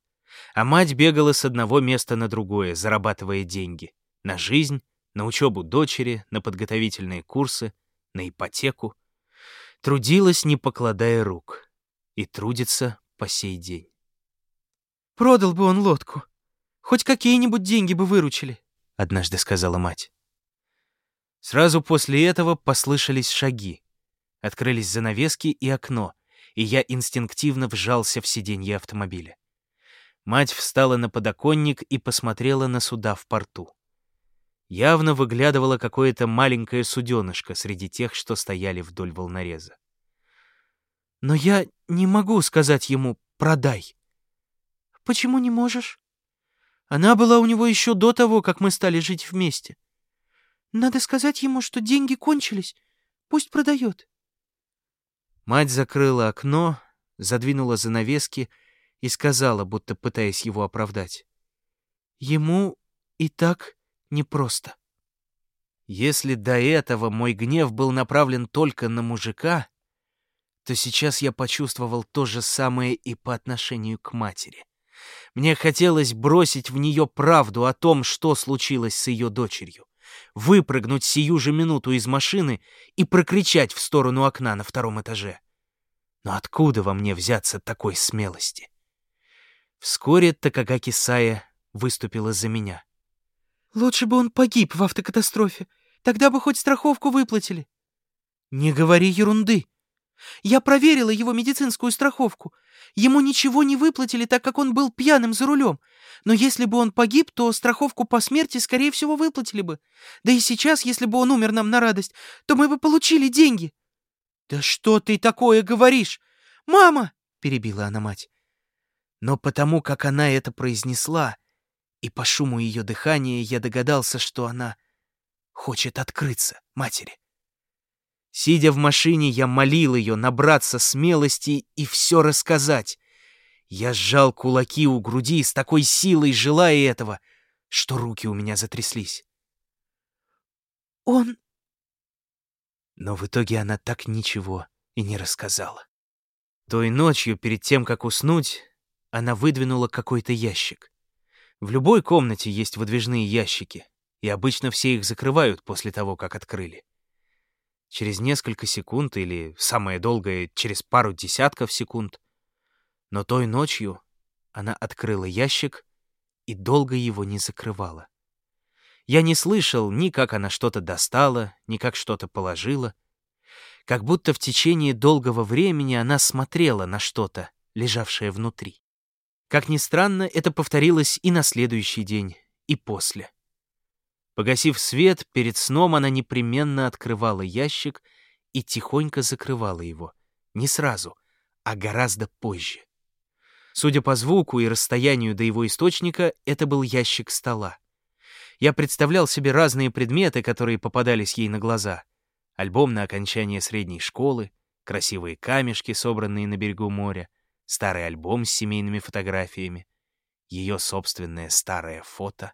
S1: А мать бегала с одного места на другое, зарабатывая деньги. На жизнь, на учебу дочери, на подготовительные курсы, на ипотеку. Трудилась, не покладая рук. И трудится по сей день.
S2: «Продал бы он лодку. Хоть какие-нибудь деньги бы выручили», —
S1: однажды сказала мать. Сразу после этого послышались шаги. Открылись занавески и окно, и я инстинктивно вжался в сиденье автомобиля. Мать встала на подоконник и посмотрела на суда в порту. Явно выглядывало какое-то маленькое суденышко среди тех, что стояли вдоль волнореза.
S2: «Но я не могу сказать ему «продай». «Почему не можешь?» «Она была у него еще до того, как мы стали жить вместе. Надо сказать ему, что деньги кончились. Пусть продает».
S1: Мать закрыла окно, задвинула занавески и сказала, будто пытаясь его оправдать.
S2: «Ему и так непросто».
S1: Если до этого мой гнев был направлен только на мужика, то сейчас я почувствовал то же самое и по отношению к матери. Мне хотелось бросить в нее правду о том, что случилось с ее дочерью, выпрыгнуть сию же минуту из машины и прокричать в сторону окна на втором этаже. Но откуда во мне взяться такой смелости? Вскоре Такагаки Сая выступила за меня.
S2: «Лучше бы он погиб в автокатастрофе. Тогда бы хоть страховку выплатили». «Не говори ерунды. Я проверила его медицинскую страховку. Ему ничего не выплатили, так как он был пьяным за рулем. Но если бы он погиб, то страховку по смерти, скорее всего, выплатили бы. Да и сейчас, если бы он умер нам на радость, то мы бы получили деньги». «Да что ты такое говоришь? Мама!» — перебила она мать.
S1: Но потому, как она это произнесла, и по шуму ее дыхания я догадался, что она хочет открыться матери. Сидя в машине, я молил ее набраться смелости и все рассказать. Я сжал кулаки у груди с такой силой, желая этого, что руки у меня затряслись.
S2: «Он...»
S1: Но в итоге она так ничего и не рассказала. Той ночью, перед тем, как уснуть, она выдвинула какой-то ящик. В любой комнате есть выдвижные ящики, и обычно все их закрывают после того, как открыли. Через несколько секунд или, самое долгое, через пару десятков секунд. Но той ночью она открыла ящик и долго его не закрывала. Я не слышал ни как она что-то достала, ни как что-то положила. Как будто в течение долгого времени она смотрела на что-то, лежавшее внутри. Как ни странно, это повторилось и на следующий день, и после. Погасив свет, перед сном она непременно открывала ящик и тихонько закрывала его. Не сразу, а гораздо позже. Судя по звуку и расстоянию до его источника, это был ящик стола. Я представлял себе разные предметы, которые попадались ей на глаза. Альбом на окончание средней школы, красивые камешки, собранные на берегу моря, старый альбом с семейными фотографиями, ее собственное старое фото.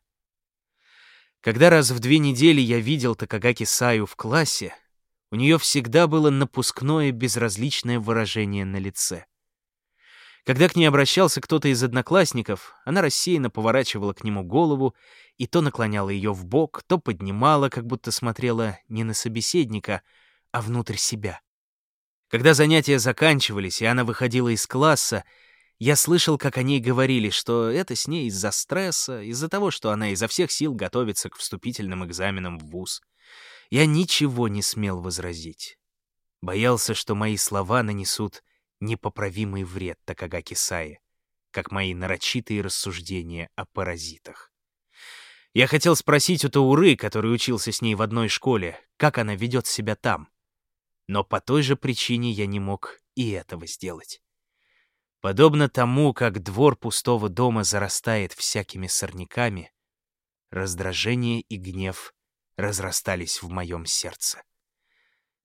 S1: Когда раз в две недели я видел Такагаки Саю в классе, у нее всегда было напускное безразличное выражение на лице. Когда к ней обращался кто-то из одноклассников, она рассеянно поворачивала к нему голову и то наклоняла ее в бок, то поднимала, как будто смотрела не на собеседника, а внутрь себя. Когда занятия заканчивались, и она выходила из класса, я слышал, как они говорили, что это с ней из-за стресса, из-за того, что она изо всех сил готовится к вступительным экзаменам в ВУЗ. Я ничего не смел возразить. Боялся, что мои слова нанесут непоправимый вред Такагаки Сае, как мои нарочитые рассуждения о паразитах. Я хотел спросить у Тауры, который учился с ней в одной школе, как она ведет себя там. Но по той же причине я не мог и этого сделать. Подобно тому, как двор пустого дома зарастает всякими сорняками, раздражение и гнев разрастались в моем сердце.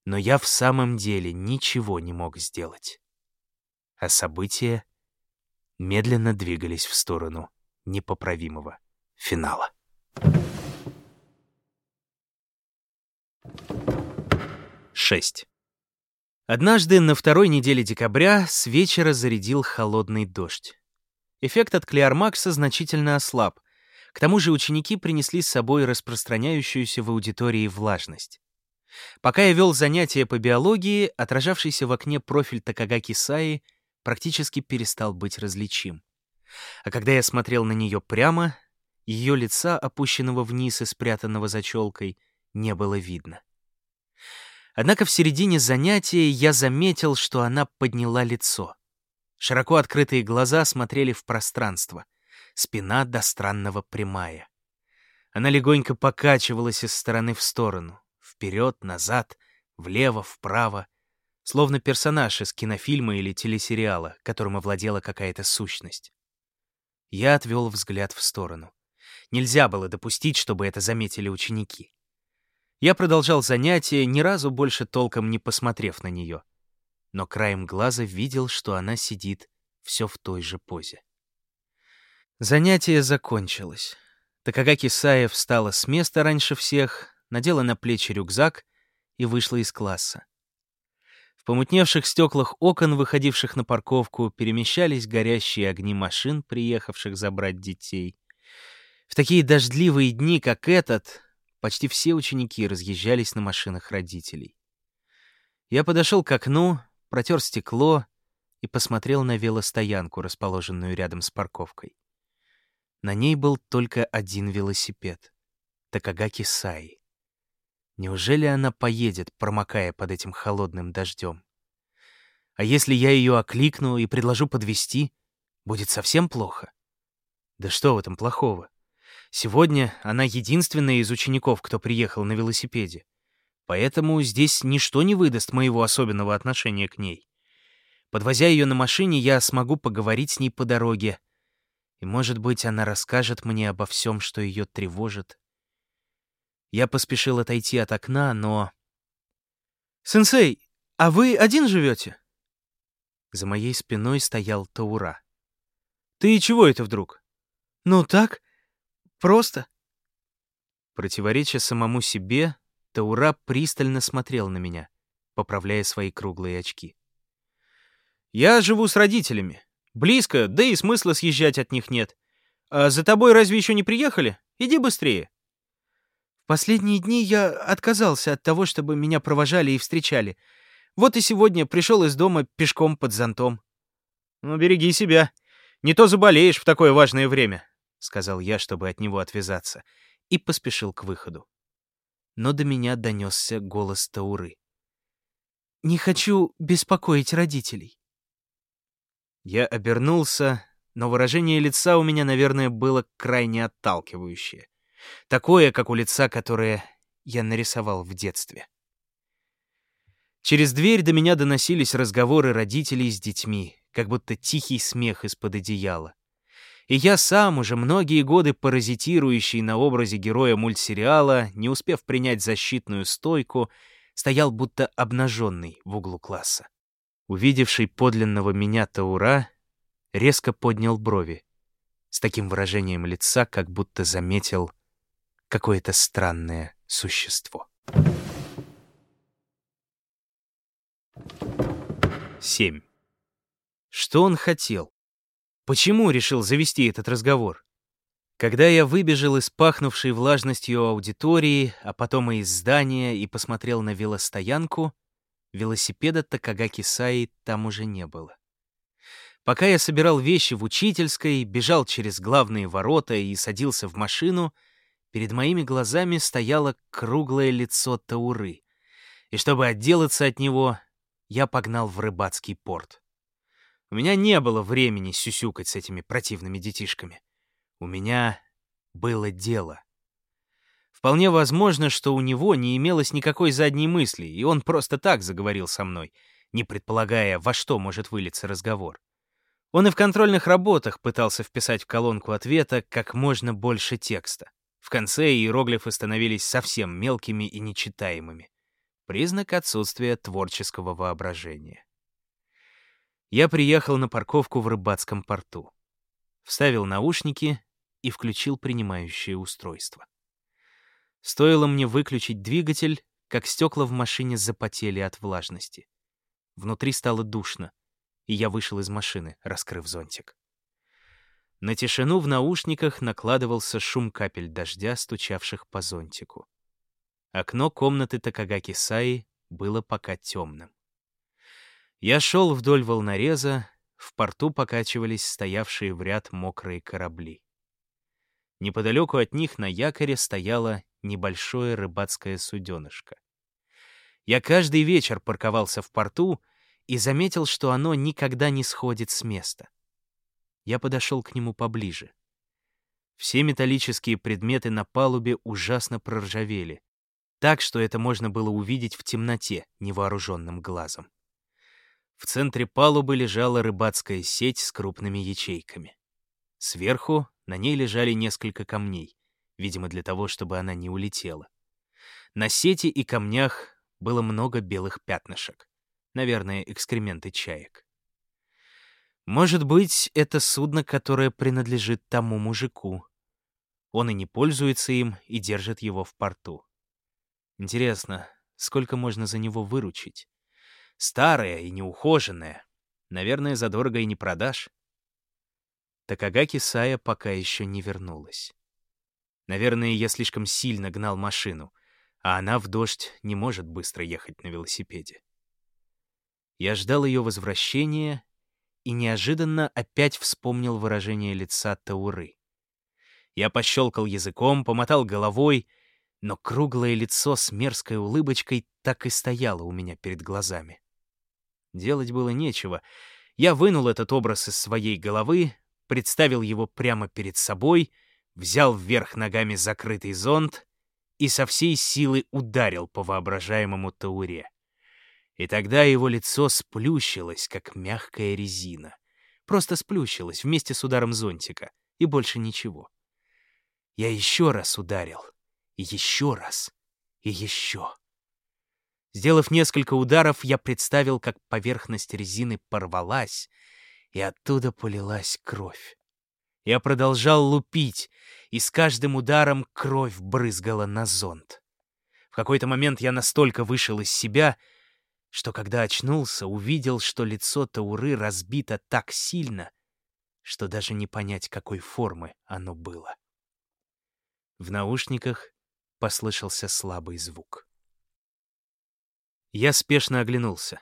S1: Но я в самом деле ничего не мог сделать. А события медленно двигались в сторону непоправимого финала. Шесть. Однажды на второй неделе декабря с вечера зарядил холодный дождь. Эффект от Клеармакса значительно ослаб. К тому же ученики принесли с собой распространяющуюся в аудитории влажность. Пока я вел занятия по биологии, отражавшийся в окне профиль Такагаки Саи практически перестал быть различим. А когда я смотрел на нее прямо, ее лица, опущенного вниз и спрятанного за челкой, не было видно. Однако в середине занятия я заметил, что она подняла лицо. Широко открытые глаза смотрели в пространство, спина до странного прямая. Она легонько покачивалась из стороны в сторону, вперед, назад, влево, вправо, словно персонаж из кинофильма или телесериала, которым овладела какая-то сущность. Я отвел взгляд в сторону. Нельзя было допустить, чтобы это заметили ученики. Я продолжал занятие, ни разу больше толком не посмотрев на нее. Но краем глаза видел, что она сидит все в той же позе. Занятие закончилось. Такагаки Сая встала с места раньше всех, надела на плечи рюкзак и вышла из класса помутневших стеклах окон, выходивших на парковку, перемещались горящие огни машин, приехавших забрать детей. В такие дождливые дни, как этот, почти все ученики разъезжались на машинах родителей. Я подошел к окну, протер стекло и посмотрел на велостоянку, расположенную рядом с парковкой. На ней был только один велосипед — Такагаки Саи. Неужели она поедет, промокая под этим холодным дождем? А если я ее окликну и предложу подвести, будет совсем плохо? Да что в этом плохого? Сегодня она единственная из учеников, кто приехал на велосипеде. Поэтому здесь ничто не выдаст моего особенного отношения к ней. Подвозя ее на машине, я смогу поговорить с ней по дороге. И, может быть, она расскажет мне обо всем, что ее тревожит я поспешил отойти от окна, но...
S2: «Сенсей, а вы один живете?»
S1: За моей спиной стоял Таура.
S2: «Ты чего это вдруг?» «Ну так, просто».
S1: Противореча самому себе, Таура пристально смотрел на меня, поправляя свои круглые очки.
S2: «Я живу с родителями. Близко, да и смысла съезжать от них нет. А за тобой разве еще не приехали? Иди быстрее». Последние дни я отказался от того, чтобы меня провожали и встречали. Вот и сегодня пришел из дома пешком под зонтом. «Ну, береги себя. Не то заболеешь в такое важное время», — сказал я, чтобы от него отвязаться, и поспешил к выходу. Но до меня донесся голос Тауры. «Не хочу беспокоить родителей». Я обернулся, но выражение лица у меня, наверное, было крайне отталкивающее. Такое, как у лица, которое я нарисовал в детстве. Через дверь до меня доносились разговоры родителей с детьми, как будто тихий смех из-под одеяла. И я сам, уже многие годы паразитирующий на образе героя мультсериала, не успев принять защитную стойку, стоял будто обнаженный в углу класса. Увидевший подлинного меня Таура резко поднял брови, с таким выражением лица, как будто заметил какое-то странное существо. 7. Что он хотел? Почему решил завести этот разговор? Когда я выбежал из пахнувшей влажностью аудитории, а потом и из здания и посмотрел на велостоянку, велосипеда Такагаки Саи там уже не было. Пока я собирал вещи в учительской, бежал через главные ворота и садился в машину — Перед моими глазами стояло круглое лицо Тауры, и чтобы отделаться от него, я погнал в рыбацкий порт. У меня не было времени сюсюкать с этими противными детишками. У меня было дело. Вполне возможно, что у него не имелось никакой задней мысли, и он просто так заговорил со мной, не предполагая, во что может вылиться разговор. Он и в контрольных работах пытался вписать в колонку ответа как можно больше текста. В конце иероглифы становились совсем мелкими и нечитаемыми.
S1: Признак отсутствия творческого воображения. Я приехал на парковку в рыбацком порту. Вставил наушники и включил принимающее устройство. Стоило мне выключить двигатель, как стекла в машине запотели от влажности. Внутри стало душно, и я вышел из машины, раскрыв зонтик. На тишину в наушниках накладывался шум капель дождя, стучавших по зонтику. Окно комнаты Такагаки Саи было пока темным. Я шел вдоль волнореза, в порту покачивались стоявшие в ряд мокрые корабли. Неподалеку от них на якоре стояло небольшое рыбацкое суденышко. Я каждый вечер парковался в порту и заметил, что оно никогда не сходит с места. Я подошел к нему поближе. Все металлические предметы на палубе ужасно проржавели, так что это можно было увидеть в темноте невооруженным глазом. В центре палубы лежала рыбацкая сеть с крупными ячейками. Сверху на ней лежали несколько камней, видимо, для того, чтобы она не улетела. На сети и камнях было много белых пятнышек. Наверное, экскременты чаек. Может быть, это судно, которое принадлежит тому мужику. Он и не пользуется им, и держит его в порту. Интересно, сколько можно за него выручить? Старое и неухоженное. Наверное, задорого и не продашь. Такагаки Сая пока еще не вернулась. Наверное, я слишком сильно гнал машину, а она в дождь не может быстро ехать на велосипеде. Я ждал ее возвращения и неожиданно опять вспомнил выражение лица Тауры. Я пощелкал языком, помотал головой, но круглое лицо с мерзкой улыбочкой так и стояло у меня перед глазами. Делать было нечего. Я вынул этот образ из своей головы, представил его прямо перед собой, взял вверх ногами закрытый зонт и со всей силы ударил по воображаемому Тауре. И тогда его лицо сплющилось, как мягкая резина. Просто сплющилось вместе с ударом зонтика, и больше ничего. Я еще раз ударил, и еще раз, и еще. Сделав несколько ударов, я представил, как поверхность резины порвалась, и оттуда полилась кровь. Я продолжал лупить, и с каждым ударом кровь брызгала на зонт. В какой-то момент я настолько вышел из себя, что когда очнулся, увидел, что лицо Тауры разбито так сильно, что даже не понять, какой формы оно было. В наушниках послышался слабый звук. Я спешно оглянулся.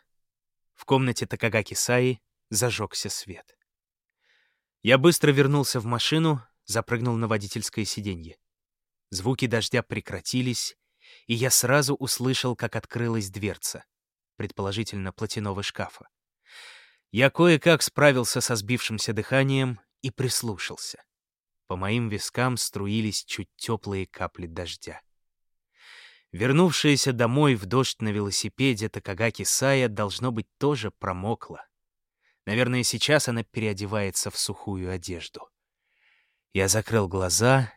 S1: В комнате Такагаки Саи зажегся свет. Я быстро вернулся в машину, запрыгнул на водительское сиденье. Звуки дождя прекратились, и я сразу услышал, как открылась дверца, предположительно платяного шкафа. Я кое-как справился со сбившимся дыханием и прислушался. По моим вискам струились чуть теплые капли дождя. Вернувшаяся домой в дождь на велосипеде Такагаки Сая, должно быть, тоже промокла. Наверное, сейчас она переодевается в сухую одежду. Я закрыл глаза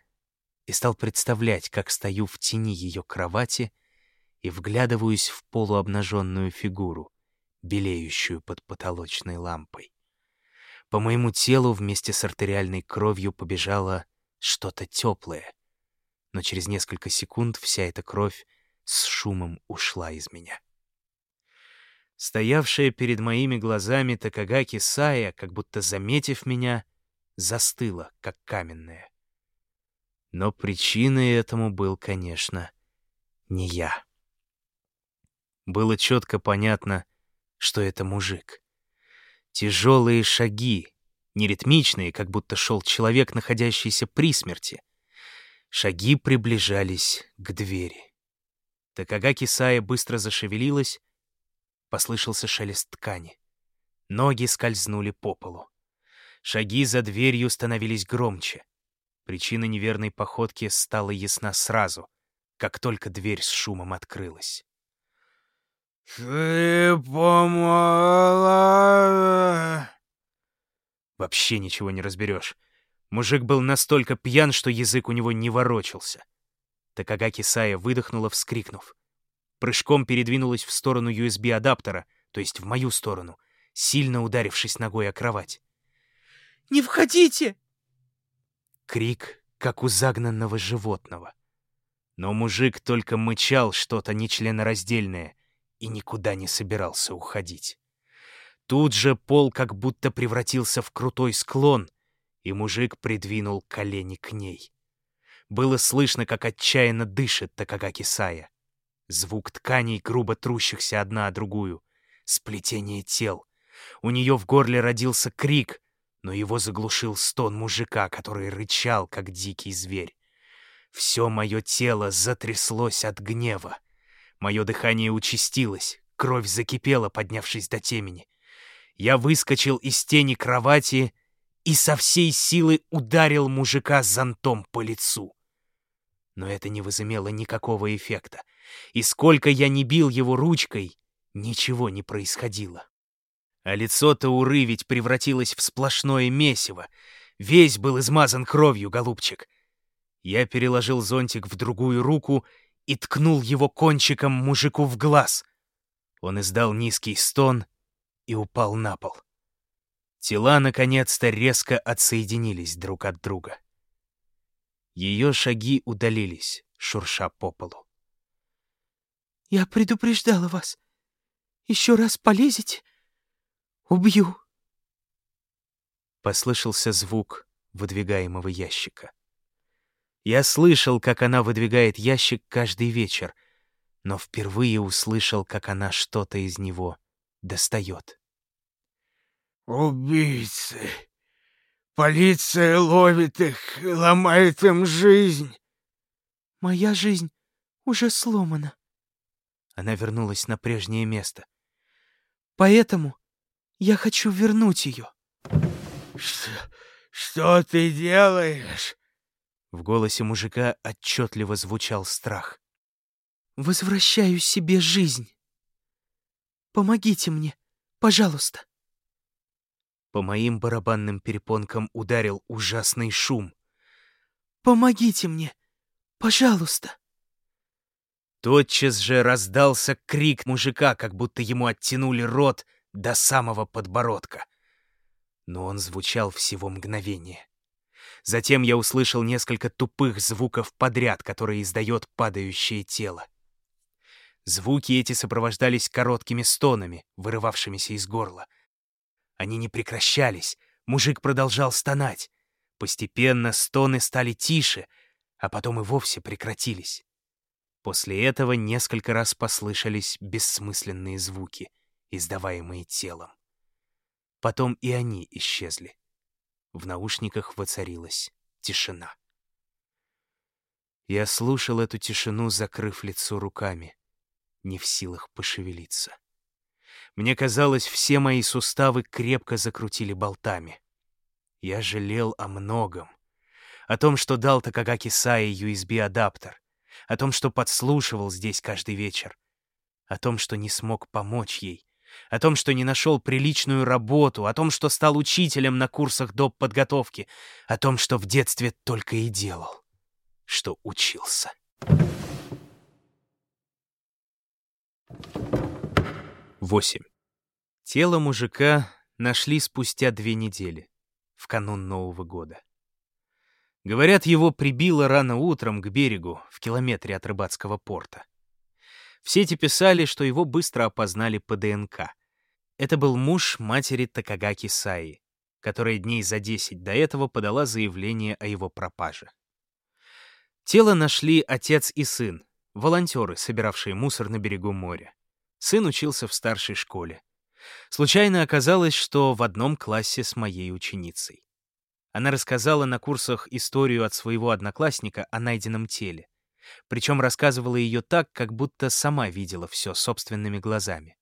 S1: и стал представлять, как стою в тени ее кровати и вглядываюсь в полуобнаженную фигуру, белеющую под потолочной лампой. По моему телу вместе с артериальной кровью побежало что-то теплое, но через несколько секунд вся эта кровь с шумом ушла из меня. Стоявшая перед моими глазами Такагаки Сая, как будто заметив меня, застыла, как каменная. Но причиной этому был, конечно, не я. Было четко понятно, что это мужик. Тяжелые шаги, неритмичные, как будто шел человек, находящийся при смерти, Шаги приближались к двери. Такагаки Сая быстро зашевелилась, послышался шелест ткани. Ноги скользнули по полу. Шаги за дверью становились громче. Причина неверной походки стала ясна сразу, как только дверь с шумом открылась.
S3: «Ты помогла...»
S1: Вообще ничего не разберешь. Мужик был настолько пьян, что язык у него не ворочался. Такагаки Сая выдохнула, вскрикнув. прыжком передвинулась в сторону USB-адаптера, то есть в мою сторону, сильно ударившись ногой о кровать.
S2: «Не входите!»
S1: Крик, как у загнанного животного. Но мужик только мычал что-то нечленораздельное и никуда не собирался уходить. Тут же пол как будто превратился в крутой склон, и мужик придвинул колени к ней. Было слышно, как отчаянно дышит Такагаки Сая. Звук тканей, грубо трущихся одна о другую. Сплетение тел. У нее в горле родился крик, но его заглушил стон мужика, который рычал, как дикий зверь. Все мое тело затряслось от гнева. Мое дыхание участилось, кровь закипела, поднявшись до темени. Я выскочил из тени кровати и со всей силы ударил мужика зонтом по лицу. Но это не возымело никакого эффекта, и сколько я не бил его ручкой, ничего не происходило. А лицо Тауры ведь превратилось в сплошное месиво. Весь был измазан кровью, голубчик. Я переложил зонтик в другую руку и ткнул его кончиком мужику в глаз. Он издал низкий стон и упал на пол. Тела, наконец-то, резко отсоединились друг от друга. Ее шаги удалились, шурша по полу.
S2: «Я предупреждала вас. Еще раз полезете, убью!»
S1: Послышался звук выдвигаемого ящика. Я слышал, как она выдвигает ящик каждый вечер, но впервые услышал, как она что-то из него достает.
S3: «Убийцы! Полиция ловит их и ломает им жизнь!»
S2: «Моя жизнь уже сломана».
S1: Она вернулась на прежнее место.
S2: «Поэтому я хочу вернуть ее».
S3: «Что, что ты делаешь?»
S1: В голосе мужика отчетливо звучал страх.
S2: «Возвращаю себе жизнь. Помогите мне, пожалуйста».
S1: По моим барабанным перепонкам ударил ужасный шум.
S2: «Помогите мне, пожалуйста».
S1: Тотчас же раздался крик мужика, как будто ему оттянули рот до самого подбородка. Но он звучал всего мгновение. Затем я услышал несколько тупых звуков подряд, которые издает падающее тело. Звуки эти сопровождались короткими стонами, вырывавшимися из горла. Они не прекращались, мужик продолжал стонать. Постепенно стоны стали тише, а потом и вовсе прекратились. После этого несколько раз послышались бессмысленные звуки, издаваемые телом. Потом и они исчезли. В наушниках воцарилась тишина. Я слушал эту тишину, закрыв лицо руками, не в силах пошевелиться. Мне казалось, все мои суставы крепко закрутили болтами. Я жалел о многом. О том, что дал Такагаки Саи USB-адаптер. О том, что подслушивал здесь каждый вечер. О том, что не смог помочь ей о том, что не нашел приличную работу, о том, что стал учителем на курсах доп. подготовки, о том, что в детстве только и делал, что учился. Восемь. Тело мужика нашли спустя две недели, в канун Нового года. Говорят, его прибило рано утром к берегу, в километре от рыбацкого порта. В сети писали, что его быстро опознали по ДНК. Это был муж матери Такагаки Саи, которая дней за 10 до этого подала заявление о его пропаже. Тело нашли отец и сын, волонтеры, собиравшие мусор на берегу моря. Сын учился в старшей школе. Случайно оказалось, что в одном классе с моей ученицей. Она рассказала на курсах историю от своего одноклассника о найденном теле. Причем рассказывала ее так, как будто сама видела все собственными глазами.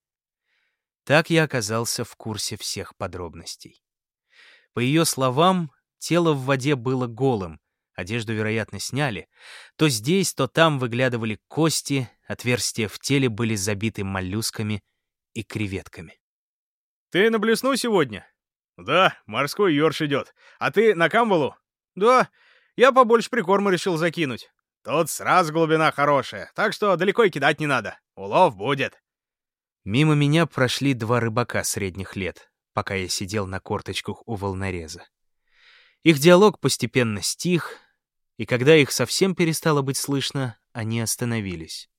S1: Так я оказался в курсе всех подробностей. По ее словам, тело в воде было голым, одежду, вероятно, сняли. То здесь, то там выглядывали кости, отверстия в теле были забиты моллюсками и креветками.
S4: «Ты на блесну сегодня?» «Да, морской ёрш идет. А ты на камбалу?» «Да, я побольше прикорма решил закинуть. Тут сразу глубина хорошая, так что далеко и кидать не надо. Улов будет.
S1: Мимо меня прошли два рыбака средних лет, пока я сидел на корточках у волнореза. Их диалог постепенно стих, и когда их совсем перестало быть слышно, они остановились.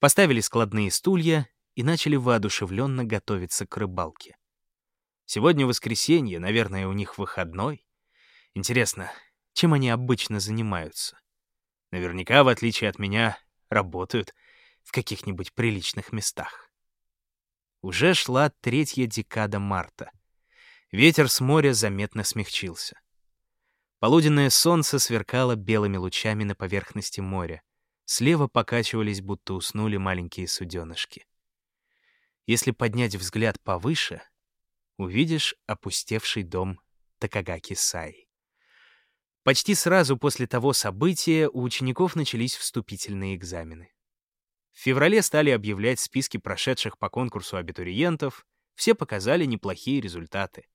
S1: Поставили складные стулья и начали воодушевленно готовиться к рыбалке. Сегодня воскресенье, наверное, у них выходной. Интересно, чем они обычно занимаются? Наверняка, в отличие от меня, работают в каких-нибудь приличных местах. Уже шла третья декада марта. Ветер с моря заметно смягчился. Полуденное солнце сверкало белыми лучами на поверхности моря. Слева покачивались, будто уснули маленькие суденышки. Если поднять взгляд повыше, увидишь опустевший дом Такагаки-Сай. Почти сразу после того события у учеников начались вступительные экзамены. В феврале стали объявлять списки прошедших по конкурсу абитуриентов, все показали неплохие результаты.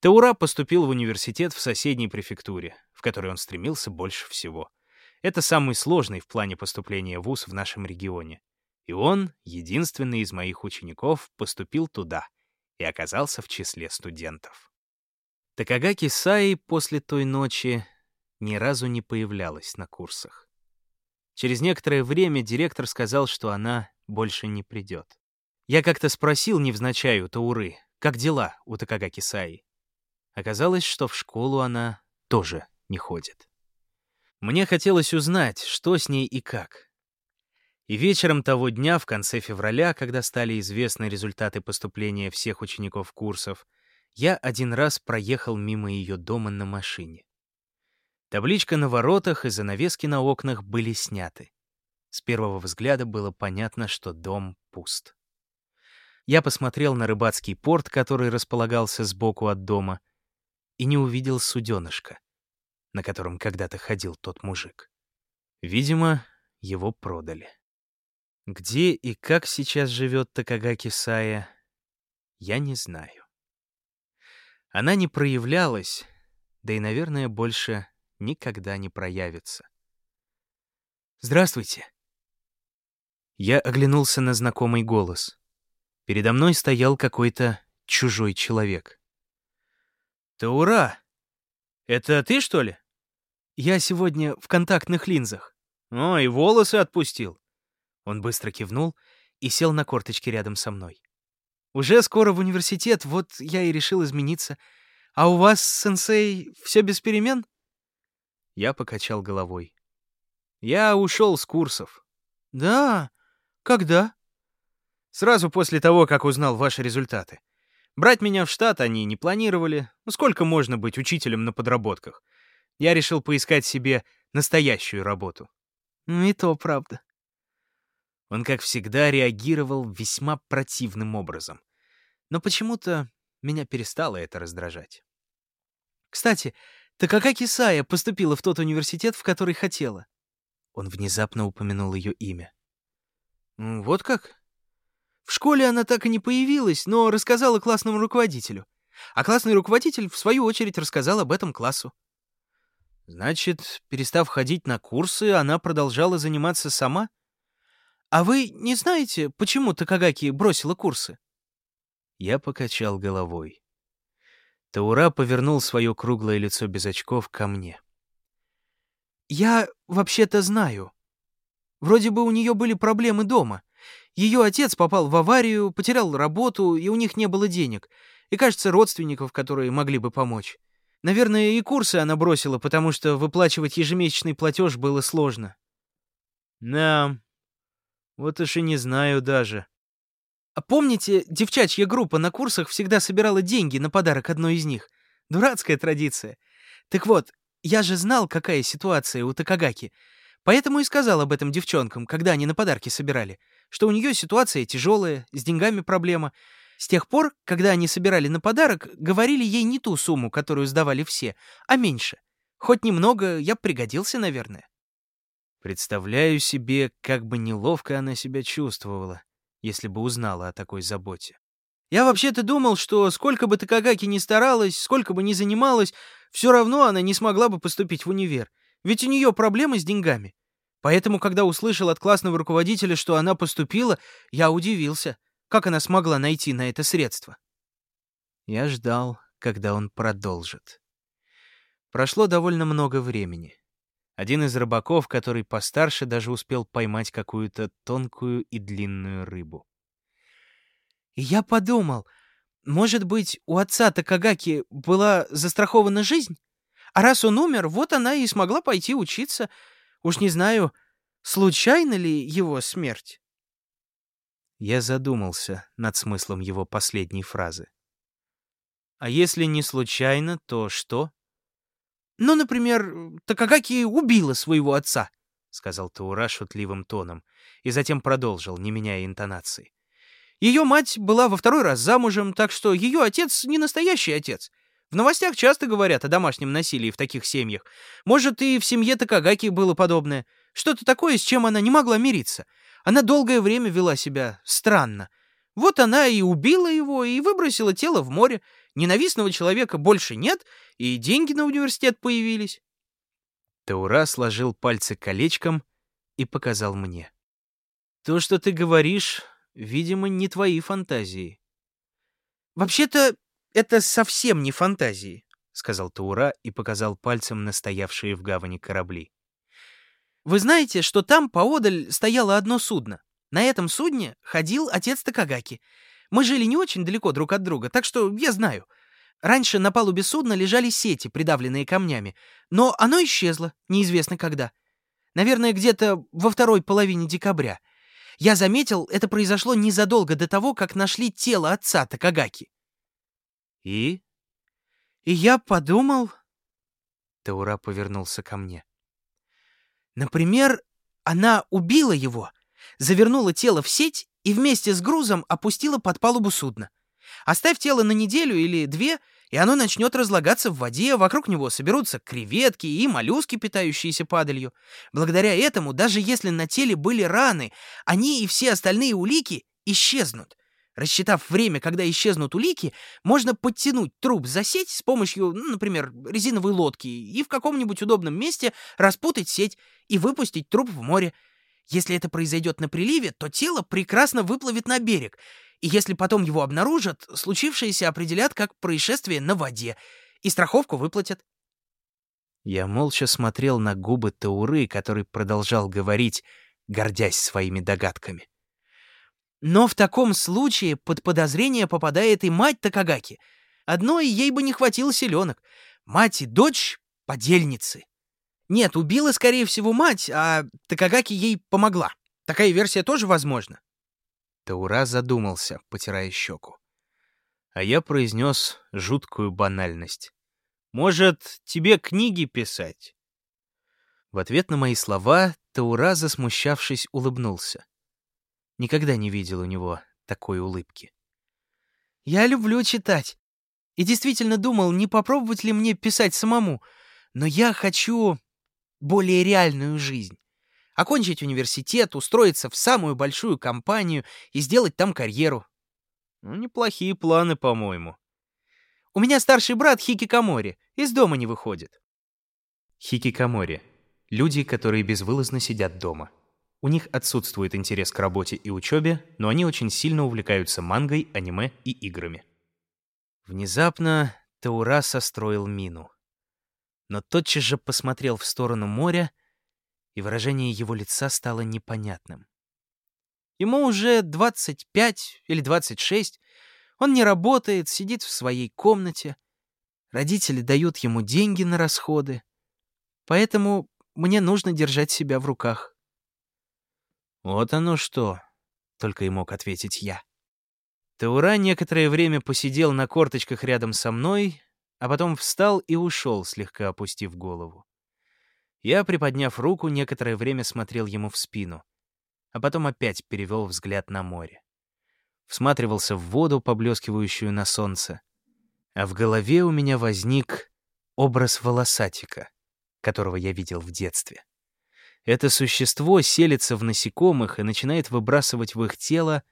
S1: Таура поступил в университет в соседней префектуре, в которой он стремился больше всего. Это самый сложный в плане поступления в ВУЗ в нашем регионе. И он, единственный из моих учеников, поступил туда и оказался в числе студентов. Такагаки Саи после той ночи ни разу не появлялась на курсах. Через некоторое время директор сказал, что она больше не придет. Я как-то спросил невзначай у Тауры, как дела у Такагаки Саи. Оказалось, что в школу она тоже не ходит. Мне хотелось узнать, что с ней и как. И вечером того дня, в конце февраля, когда стали известны результаты поступления всех учеников курсов, я один раз проехал мимо ее дома на машине. Табличка на воротах и занавески на окнах были сняты. С первого взгляда было понятно, что дом пуст. Я посмотрел на рыбацкий порт, который располагался сбоку от дома, и не увидел суденышка, на котором когда-то ходил тот мужик. Видимо, его продали. Где и как сейчас живет Такагаки Сая, я не знаю. Она не проявлялась, да и, наверное, больше никогда не проявится. «Здравствуйте!» Я оглянулся на знакомый голос. Передо мной стоял какой-то чужой человек. «Таура! Это ты, что ли?» «Я сегодня в контактных линзах». «О, и волосы отпустил». Он быстро кивнул и сел на корточки рядом со мной. «Уже скоро в университет, вот я и решил измениться. А у вас, сенсей, все без перемен?» Я покачал головой. «Я ушел с курсов». «Да? Когда?» Сразу после того, как узнал ваши результаты. Брать меня в штат они не планировали. Ну сколько можно быть учителем на подработках? Я решил поискать себе настоящую работу. Ну и то правда. Он, как всегда, реагировал весьма противным образом. Но почему-то меня перестало это раздражать. Кстати, так какая Кисая поступила в тот университет, в который хотела? Он внезапно упомянул ее имя. «Вот как?» В школе она так и не появилась, но рассказала классному руководителю. А классный руководитель, в свою очередь, рассказал об этом классу. Значит, перестав ходить на курсы, она продолжала заниматься сама? А вы не знаете, почему Такагаки бросила курсы? Я покачал головой. Таура повернул свое круглое лицо без очков ко мне. «Я вообще-то знаю. Вроде бы у нее были проблемы дома. Ее отец попал в аварию, потерял работу, и у них не было денег. И, кажется, родственников, которые могли бы помочь. Наверное, и курсы она бросила, потому что выплачивать ежемесячный платеж было сложно. Да, вот уж и не знаю даже. А помните, девчачья группа на курсах всегда собирала деньги на подарок одной из них? Дурацкая традиция. Так вот, я же знал, какая ситуация у Такагаки. Поэтому и сказал об этом девчонкам, когда они на подарки собирали что у нее ситуация тяжелая, с деньгами проблема. С тех пор, когда они собирали на подарок, говорили ей не ту сумму, которую сдавали все, а меньше. Хоть немного я пригодился, наверное. Представляю себе, как бы неловко она себя чувствовала, если бы узнала о такой заботе. Я вообще-то думал, что сколько бы Такагаки ни старалась, сколько бы ни занималась, все равно она не смогла бы поступить в универ. Ведь у нее проблемы с деньгами. Поэтому, когда услышал от классного руководителя, что она поступила, я удивился, как она смогла найти на это средство.
S5: Я ждал, когда он продолжит. Прошло довольно много времени. Один из рыбаков, который постарше, даже успел поймать какую-то тонкую и длинную рыбу.
S1: И я подумал, может быть, у отца Такагаки была застрахована жизнь? А раз он умер, вот она и смогла пойти учиться. Уж не знаю, случайна ли его смерть.
S5: Я задумался над смыслом его последней фразы. А если не случайно, то что?
S1: Ну, например, Такагаки убила своего отца, —
S5: сказал Таура шутливым тоном, и затем продолжил, не меняя интонации.
S1: Ее мать была во второй раз замужем, так что ее отец не настоящий отец. В новостях часто говорят о домашнем насилии в таких семьях. Может, и в семье Такагаки было подобное. Что-то такое, с чем она не могла мириться. Она долгое время вела себя странно. Вот она и убила его, и выбросила тело в море. Ненавистного человека больше нет, и деньги на университет появились.
S5: Таура сложил пальцы колечком и показал мне. «То, что ты говоришь, видимо, не твои фантазии».
S1: «Вообще-то, это совсем не фантазии», —
S5: сказал Таура и показал пальцем на стоявшие в гавани корабли.
S1: «Вы знаете, что там поодаль стояло одно судно? На этом судне ходил отец Такагаки. Мы жили не очень далеко друг от друга, так что я знаю. Раньше на палубе судна лежали сети, придавленные камнями, но оно исчезло, неизвестно когда. Наверное, где-то во второй половине декабря. Я заметил, это произошло незадолго до того, как нашли тело отца Такагаки.
S5: И?
S1: И я подумал...
S5: Таура повернулся ко мне.
S1: Например, она убила его, завернула тело в сеть и вместе с грузом опустила под палубу судна. Оставь тело на неделю или две, и оно начнет разлагаться в воде, вокруг него соберутся креветки и моллюски, питающиеся падалью. Благодаря этому, даже если на теле были раны, они и все остальные улики исчезнут. Рассчитав время, когда исчезнут улики, можно подтянуть труп за сеть с помощью, ну, например, резиновой лодки и в каком-нибудь удобном месте распутать сеть и выпустить труп в море. Если это произойдет на приливе, то тело прекрасно выплывет на берег, и если потом его обнаружат, случившееся определят как происшествие на воде, и страховку выплатят.
S5: Я молча смотрел на губы Тауры, который продолжал говорить, гордясь своими догадками.
S1: Но в таком случае под подозрение попадает и мать Такагаки. Одной ей бы не хватило селенок. Мать и дочь — подельницы. Нет, убила, скорее всего, мать, а Такагаки ей помогла. Такая версия тоже возможна.
S5: Таура задумался, потирая щеку. А я произнес жуткую банальность. «Может, тебе книги писать?» В ответ на мои слова Таура, засмущавшись, улыбнулся. Никогда не видел у него такой улыбки.
S1: «Я люблю читать. И действительно думал, не попробовать ли мне писать самому. Но я хочу более реальную жизнь окончить университет, устроиться в самую большую компанию и сделать там карьеру.
S5: Ну, неплохие планы, по-моему.
S1: У меня старший брат хикикомори, из дома не выходит.
S5: Хикикомори — люди, которые безвылазно сидят дома. У них отсутствует интерес к работе и учебе, но они очень сильно увлекаются мангой, аниме и играми. Внезапно Таура состроил мину. Но тотчас же посмотрел в сторону моря и выражение его лица стало непонятным.
S1: Ему уже 25 или 26, он не работает, сидит в своей комнате. Родители дают ему деньги на расходы. Поэтому мне нужно держать себя в руках.
S5: «Вот оно что!» — только и мог ответить я. Таура некоторое время посидел на корточках рядом со мной, а потом встал и ушел, слегка опустив голову. Я, приподняв руку, некоторое время смотрел ему в спину, а потом опять перевел взгляд на море. Всматривался в воду, поблескивающую на солнце. А в голове у меня возник образ волосатика, которого я видел в детстве. Это существо селится в насекомых и начинает выбрасывать в их тело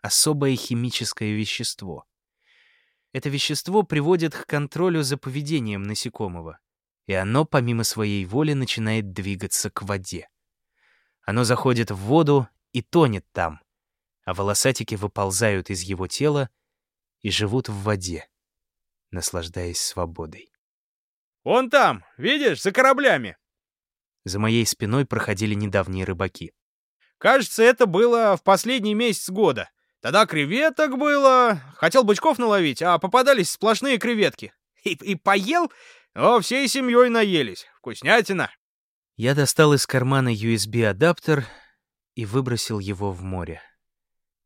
S5: особое химическое вещество. Это вещество приводит к контролю за поведением насекомого — и оно, помимо своей воли, начинает двигаться к воде.
S1: Оно заходит в воду и тонет там, а волосатики выползают из его тела и живут в воде, наслаждаясь свободой.
S4: «Он там, видишь, за кораблями!»
S1: За моей спиной проходили недавние рыбаки.
S4: «Кажется, это было в последний месяц года. Тогда креветок было... Хотел бычков наловить, а попадались сплошные креветки. И, и поел? О, всей семьей наелись. Вкуснятина!»
S1: Я достал из кармана USB-адаптер и выбросил его в море.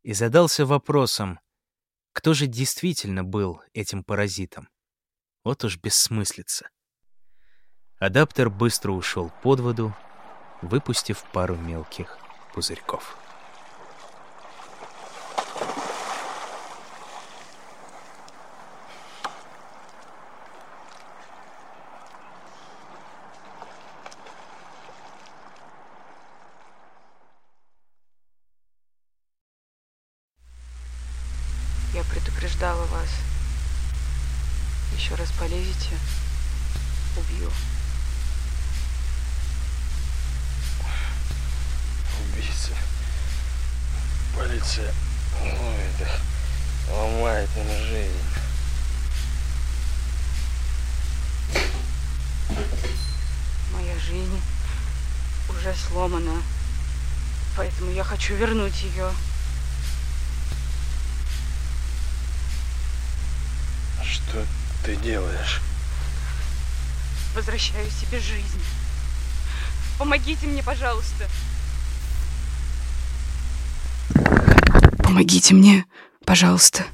S1: И задался вопросом, кто же действительно был этим паразитом? Вот уж бессмыслица. Адаптер быстро ушел под воду, выпустив пару мелких пузырьков.
S6: Я предупреждала вас. Еще раз полезете, убью.
S7: Убийца. Полиция. Ну, это ломает нам жизнь.
S6: Моя жизнь уже сломана. Поэтому я хочу вернуть ее.
S7: Что ты делаешь?
S6: Возвращаю себе жизнь. Помогите мне, пожалуйста. Помогите мне, пожалуйста.